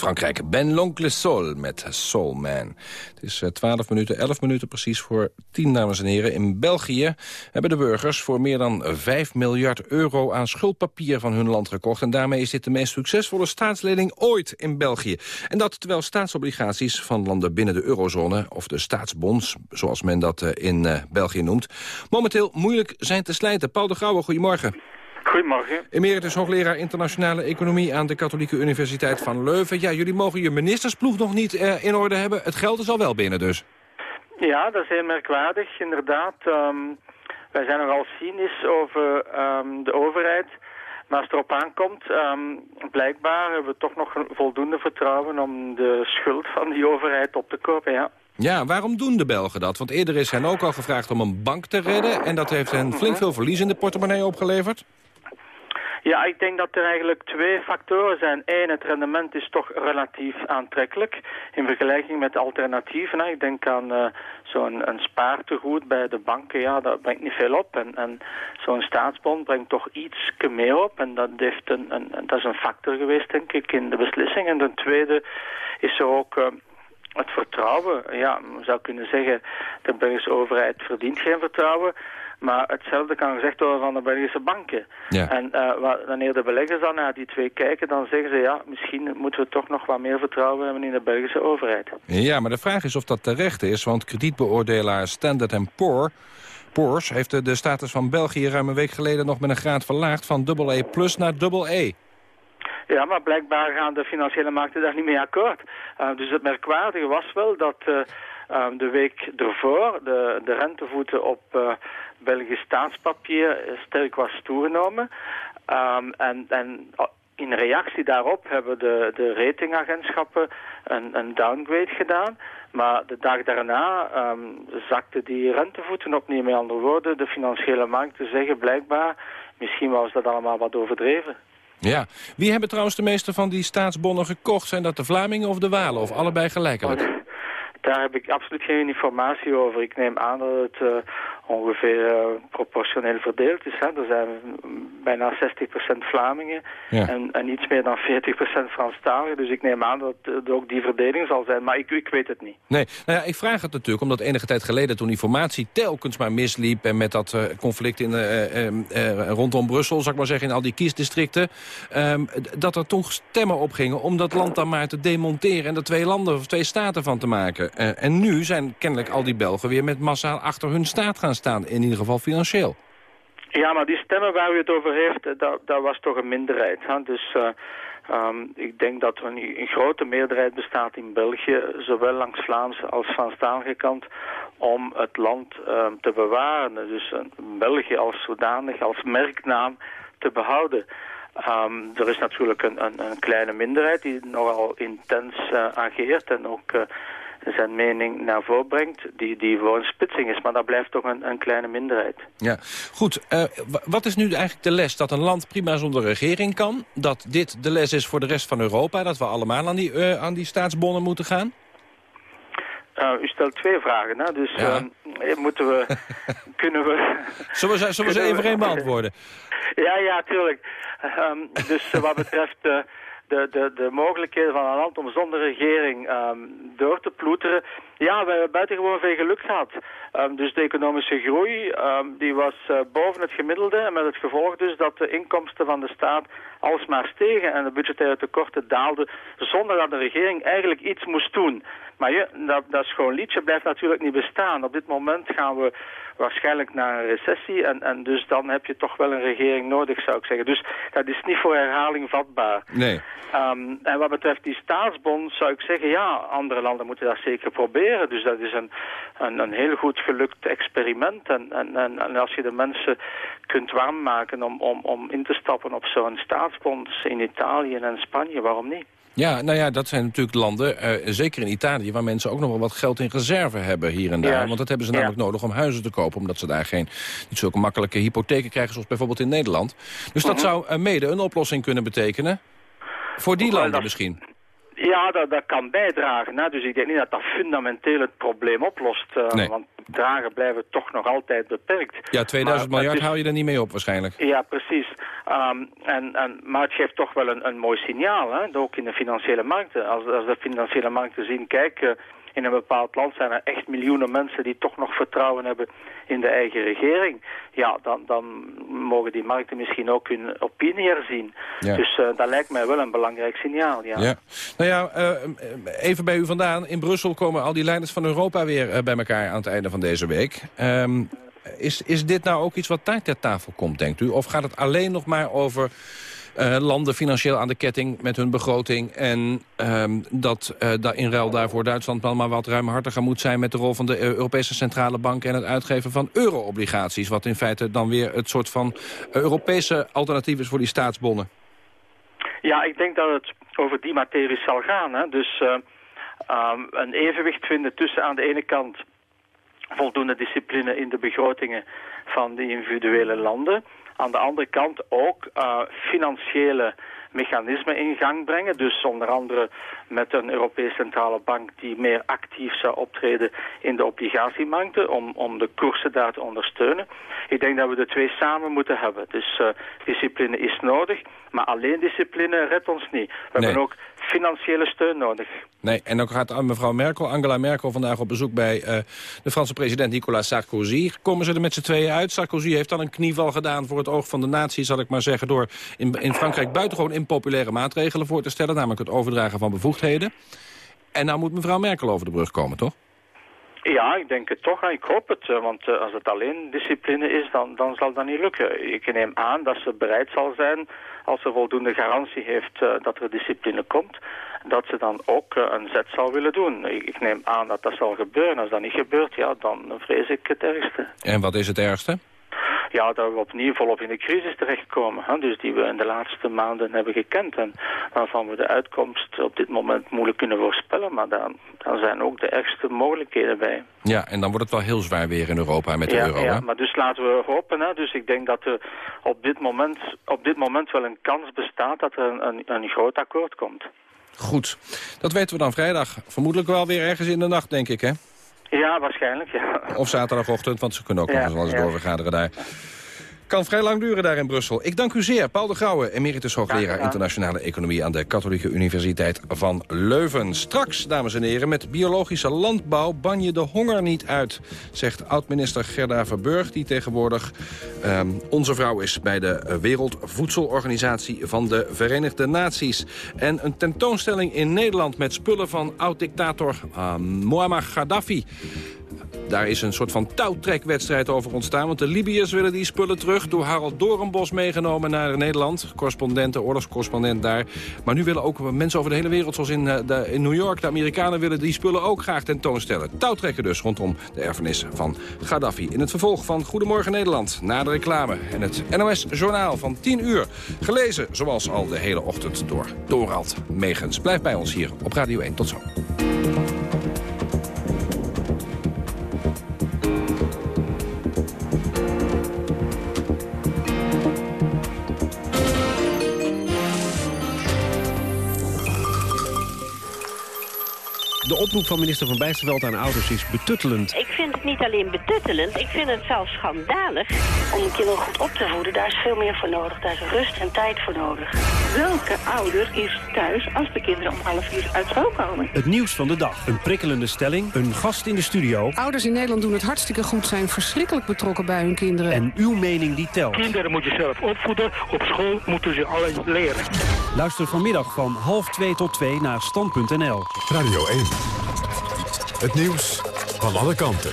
Frankrijk, Ben L'Oncle Sol met Soul Man. Het is 12 minuten, 11 minuten precies voor 10, dames en heren. In België hebben de burgers voor meer dan 5 miljard euro aan schuldpapier van hun land gekocht. En daarmee is dit de meest succesvolle staatslening ooit in België. En dat terwijl staatsobligaties van landen binnen de eurozone, of de staatsbonds, zoals men dat eh, in eh, België noemt, momenteel moeilijk zijn te slijten. Paul de Grauwe, goedemorgen. Goedemorgen. Emeritus hoogleraar internationale economie aan de Katholieke Universiteit van Leuven. Ja, jullie mogen je ministersploeg nog niet uh, in orde hebben. Het geld is al wel binnen dus. Ja, dat is heel merkwaardig, inderdaad. Um, wij zijn nogal cynisch over um, de overheid. Maar als het erop aankomt, um, blijkbaar hebben we toch nog voldoende vertrouwen om de schuld van die overheid op te kopen, ja. Ja, waarom doen de Belgen dat? Want eerder is hen ook al gevraagd om een bank te redden... en dat heeft hen flink veel verlies in de portemonnee opgeleverd. Ja, ik denk dat er eigenlijk twee factoren zijn. Eén, het rendement is toch relatief aantrekkelijk in vergelijking met alternatieven. Ik denk aan uh, zo'n spaartegoed bij de banken, ja, dat brengt niet veel op. En, en zo'n staatsbond brengt toch iets meer op. En dat, heeft een, een, dat is een factor geweest, denk ik, in de beslissing. En ten tweede is er ook... Uh, het vertrouwen, ja, je zou kunnen zeggen, de Belgische overheid verdient geen vertrouwen. Maar hetzelfde kan gezegd worden van de Belgische banken. Ja. En uh, wanneer de beleggers dan naar die twee kijken, dan zeggen ze... ja, misschien moeten we toch nog wat meer vertrouwen hebben in de Belgische overheid. Ja, maar de vraag is of dat terecht is, want kredietbeoordelaar Standard Poor... Poor's heeft de status van België ruim een week geleden nog met een graad verlaagd... van AA plus naar AA. Ja, maar blijkbaar gaan de financiële markten daar niet mee akkoord. Uh, dus het merkwaardige was wel dat uh, um, de week ervoor de, de rentevoeten op uh, Belgisch staatspapier sterk was toegenomen. Um, en, en in reactie daarop hebben de, de ratingagentschappen een, een downgrade gedaan. Maar de dag daarna um, zakten die rentevoeten opnieuw. Met andere woorden, de financiële markten zeggen blijkbaar... misschien was dat allemaal wat overdreven. Ja. Wie hebben trouwens de meeste van die staatsbonnen gekocht? Zijn dat de Vlamingen of de Walen? Of allebei gelijkelijk? Daar heb ik absoluut geen informatie over. Ik neem aan dat het uh, ongeveer uh, proportioneel verdeeld is. Hè. Er zijn bijna 60% Vlamingen ja. en, en iets meer dan 40% Franstaligen. Dus ik neem aan dat het ook die verdeling zal zijn. Maar ik, ik weet het niet. Nee, nou ja, ik vraag het natuurlijk omdat enige tijd geleden toen die formatie telkens maar misliep... en met dat uh, conflict in, rondom Brussel, zal ik maar zeggen, in al die kiesdistricten... Um, dat er toch stemmen opgingen om dat land dan maar te demonteren... en er twee landen of twee staten van te maken. en nu zijn kennelijk al die Belgen weer met massaal achter hun staat gaan staan, in ieder geval financieel. Ja, maar die stemmen waar u het over heeft, eh, dat was toch een minderheid. Hè? Dus uh, um, ik denk dat er een, grote meerderheid bestaat in België, zowel langs Vlaams als Franstalige kant, om het land um, te bewaren. Dus uh, België als zodanig, als merknaam te behouden. Um, er is natuurlijk een, een, een, kleine minderheid die nogal intens ageert en ook zijn mening naar voren brengt, die, die voor een spitsing is. Maar dat blijft toch een, een kleine minderheid. Ja, goed. Uh, wat is nu eigenlijk de les? Dat een land prima zonder regering kan? Dat dit de les is voor de rest van Europa? Dat we allemaal aan die, uh, aan die staatsbonnen moeten gaan? Uh, u stelt twee vragen, hè? dus ja. moeten we, kunnen we... Zullen we, zullen we ze even één beantwoorden? Ja, ja, tuurlijk. Um, dus wat betreft de, de, de mogelijkheden van een land om zonder regering um, door te ploeteren. Ja, we hebben buitengewoon veel geluk gehad. Um, dus de economische groei um, die was uh, boven het gemiddelde. Met het gevolg dus dat de inkomsten van de staat alsmaar stegen en de budgettaire tekorten daalden zonder dat de regering eigenlijk iets moest doen. Maar je, dat, dat schoon liedje blijft natuurlijk niet bestaan. Op dit moment gaan we waarschijnlijk naar een recessie. En, en dus dan heb je toch wel een regering nodig, zou ik zeggen. Dus dat is niet voor herhaling vatbaar. Nee. Um, en wat betreft die staatsbond zou ik zeggen, ja, andere landen moeten dat zeker proberen. Dus dat is een, een, een heel goed gelukt experiment. En, en, en, en als je de mensen kunt warm maken om, om, om in te stappen op zo'n staatsbond in Italië en Spanje, waarom niet? Ja, nou ja, dat zijn natuurlijk landen, uh, zeker in Italië... waar mensen ook nog wel wat geld in reserve hebben hier en daar. Ja. Want dat hebben ze namelijk ja. nodig om huizen te kopen... omdat ze daar geen niet zulke makkelijke hypotheken krijgen... zoals bijvoorbeeld in Nederland. Dus dat -huh. zou uh, mede een oplossing kunnen betekenen? Voor die landen misschien? Ja, dat, dat kan bijdragen. Hè? Dus ik denk niet dat dat fundamenteel het probleem oplost. Uh, Nee. Want bedragen blijven toch nog altijd beperkt. Ja, 2000 Maar- maar miljard is- hou je er niet mee op waarschijnlijk. Ja, precies. Ehm, en, en, maar het geeft toch wel een, een mooi signaal, hè? ook in de financiële markten. Als, als de financiële markten zien, kijk, eh, in een bepaald land zijn er echt miljoenen mensen die toch nog vertrouwen hebben in de eigen regering. Ja, dan, dan mogen die markten misschien ook hun opinie herzien. Ja. Dus eh, dat lijkt mij wel een belangrijk signaal, ja. Ja. Nou ja, eh, even bij u vandaan. In Brussel komen al die leiders van Europa weer eh, bij elkaar aan het einde van deze week. Ehm, is, is dit nou ook iets wat daar ter tafel komt, denkt u? Of gaat het alleen nog maar over eh, landen financieel aan de ketting met hun begroting... en ehm, dat, dat in ruil daarvoor Duitsland wel maar wat ruimhartiger moet zijn... met de rol van de Europese Centrale Bank en het uitgeven van euro-obligaties... wat in feite dan weer het soort van Europese alternatief is voor die staatsbonnen? Ja, ik denk dat het over die materie zal gaan. Hè? Dus eh, ehm, een evenwicht vinden tussen aan de ene kant voldoende discipline in de begrotingen van de individuele landen. Aan de andere kant ook eh, financiële mechanismen in gang brengen. Dus onder andere met een Europese Centrale Bank die meer actief zou optreden in de obligatiemarkten om, om de koersen daar te ondersteunen. Ik denk dat we de twee samen moeten hebben. Dus eh, discipline is nodig, maar alleen discipline redt ons niet. We Nee. hebben ook financiële steun nodig. Nee, en dan gaat mevrouw Merkel, Angela Merkel vandaag op bezoek bij eh, de Franse president Nicolas Sarkozy. Komen ze er met z'n tweeën uit? Sarkozy heeft dan een knieval gedaan voor het oog van de natie, zal ik maar zeggen, door in, in Frankrijk buitengewoon impopulaire maatregelen voor te stellen, namelijk het overdragen van bevoegdheden. En nou moet mevrouw Merkel over de brug komen, toch? Ja, ik denk het toch. Ik hoop het. eh, Want eh, als het alleen discipline is, dan, dan zal dat niet lukken. Ik neem aan dat ze bereid zal zijn, als ze voldoende garantie heeft eh, dat er discipline komt, dat ze dan ook een zet zal willen doen. Ik, ik neem aan dat dat zal gebeuren. Als dat niet gebeurt, ja, dan vrees ik het ergste. En wat is het ergste? Ja, dat we opnieuw volop in de crisis terechtkomen. Hè? Dus die we in de laatste maanden hebben gekend. En waarvan we de uitkomst op dit moment moeilijk kunnen voorspellen. Maar dan, dan zijn ook de ergste mogelijkheden bij. Ja, en dan wordt het wel heel zwaar weer in Europa met de ja, euro, ja, hè? maar dus laten we hopen. Hè? Dus ik denk dat er op dit moment, op dit moment wel een kans bestaat dat er een, een, een groot akkoord komt. Goed, dat weten we dan vrijdag. Vermoedelijk wel weer ergens in de nacht, denk ik, hè? Ja, waarschijnlijk, ja. Of zaterdagochtend, want ze kunnen ook Ja, nog eens wel eens ja. doorvergaderen daar. Kan vrij lang duren daar in Brussel. Ik dank u zeer, Paul de Grauwe, emeritus hoogleraar internationale economie aan de Katholieke Universiteit van Leuven. Straks, dames en heren, met biologische landbouw ban je de honger niet uit, zegt oud-minister Gerda Verburg, die tegenwoordig ehm, onze vrouw is bij de eh, Wereldvoedselorganisatie van de Verenigde Naties. En een tentoonstelling in Nederland met spullen van oud-dictator uh, Muammar Gaddafi. Daar is een soort van touwtrekwedstrijd over ontstaan. Want de Libiërs willen die spullen terug. Door Harald Doornbos meegenomen naar Nederland. Correspondent, de oorlogscorrespondent daar. Maar nu willen ook mensen over de hele wereld, zoals in, eh, de, in New York... de Amerikanen willen die spullen ook graag tentoonstellen. Touwtrekken dus rondom de erfenis van Gaddafi. In het vervolg van Goedemorgen Nederland. Na de reclame en het NOS-journaal van 10 uur. Gelezen, zoals al de hele ochtend, door Dorald Megens. Blijf bij ons hier op Radio 1. Tot zo. Oproep van minister Van Bijsterveld aan ouders is betuttelend. Ik vind het niet alleen betuttelend, ik vind het zelfs schandalig. Om kinderen goed op te voeden, daar is veel meer voor nodig. Daar is rust en tijd voor nodig. Welke ouder is thuis als de kinderen om half uur uit school komen? Het nieuws van de dag. Een prikkelende stelling, een gast in de studio... Ouders in Nederland doen het hartstikke goed, zijn verschrikkelijk betrokken bij hun kinderen. en uw mening die telt. Kinderen moet je zelf opvoeden, op school moeten ze alles leren. Luister vanmiddag van half 2 tot 2 naar stand.nl. Radio 1. Het nieuws van alle kanten.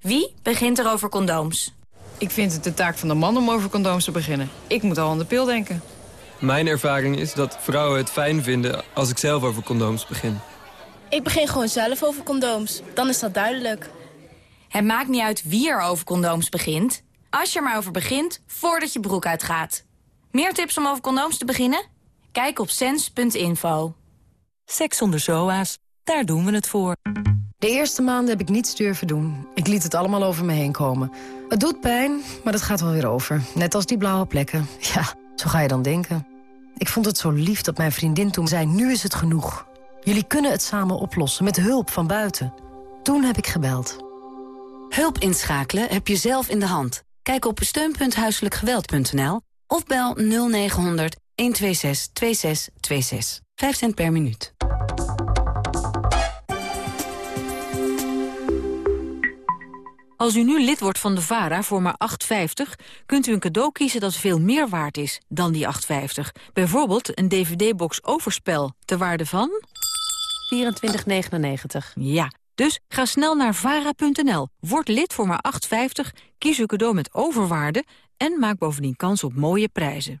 Wie begint er over condooms? Ik vind het de taak van de man om over condooms te beginnen. Ik moet al aan de pil denken. Mijn ervaring is dat vrouwen het fijn vinden als ik zelf over condooms begin. Ik begin gewoon zelf over condooms. Dan is dat duidelijk. Het maakt niet uit wie er over condooms begint. Als je er maar over begint, voordat je broek uitgaat. Meer tips om over condooms te beginnen? Kijk op sens.info. Seks zonder zoa's, daar doen we het voor. De eerste maanden heb ik niets durven doen. Ik liet het allemaal over me heen komen. Het doet pijn, maar dat gaat wel weer over. Net als die blauwe plekken. Ja, Zo ga je dan denken. Ik vond het zo lief dat mijn vriendin toen zei, nu is het genoeg. Jullie kunnen het samen oplossen, met hulp van buiten. Toen heb ik gebeld. Hulp inschakelen heb je zelf in de hand. Kijk op steun.huiselijkgeweld.nl of bel 0900 126 2626. 5 cent per minuut. Als u nu lid wordt van de VARA voor maar 8,50... kunt u een cadeau kiezen dat veel meer waard is dan die 8,50. Bijvoorbeeld een dvd-box Overspel, ter waarde van... 24,99. Ja, dus ga snel naar vara.nl, word lid voor maar 8,50... kies uw cadeau met overwaarde en maak bovendien kans op mooie prijzen.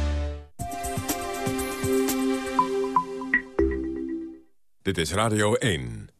Dit is Radio 1.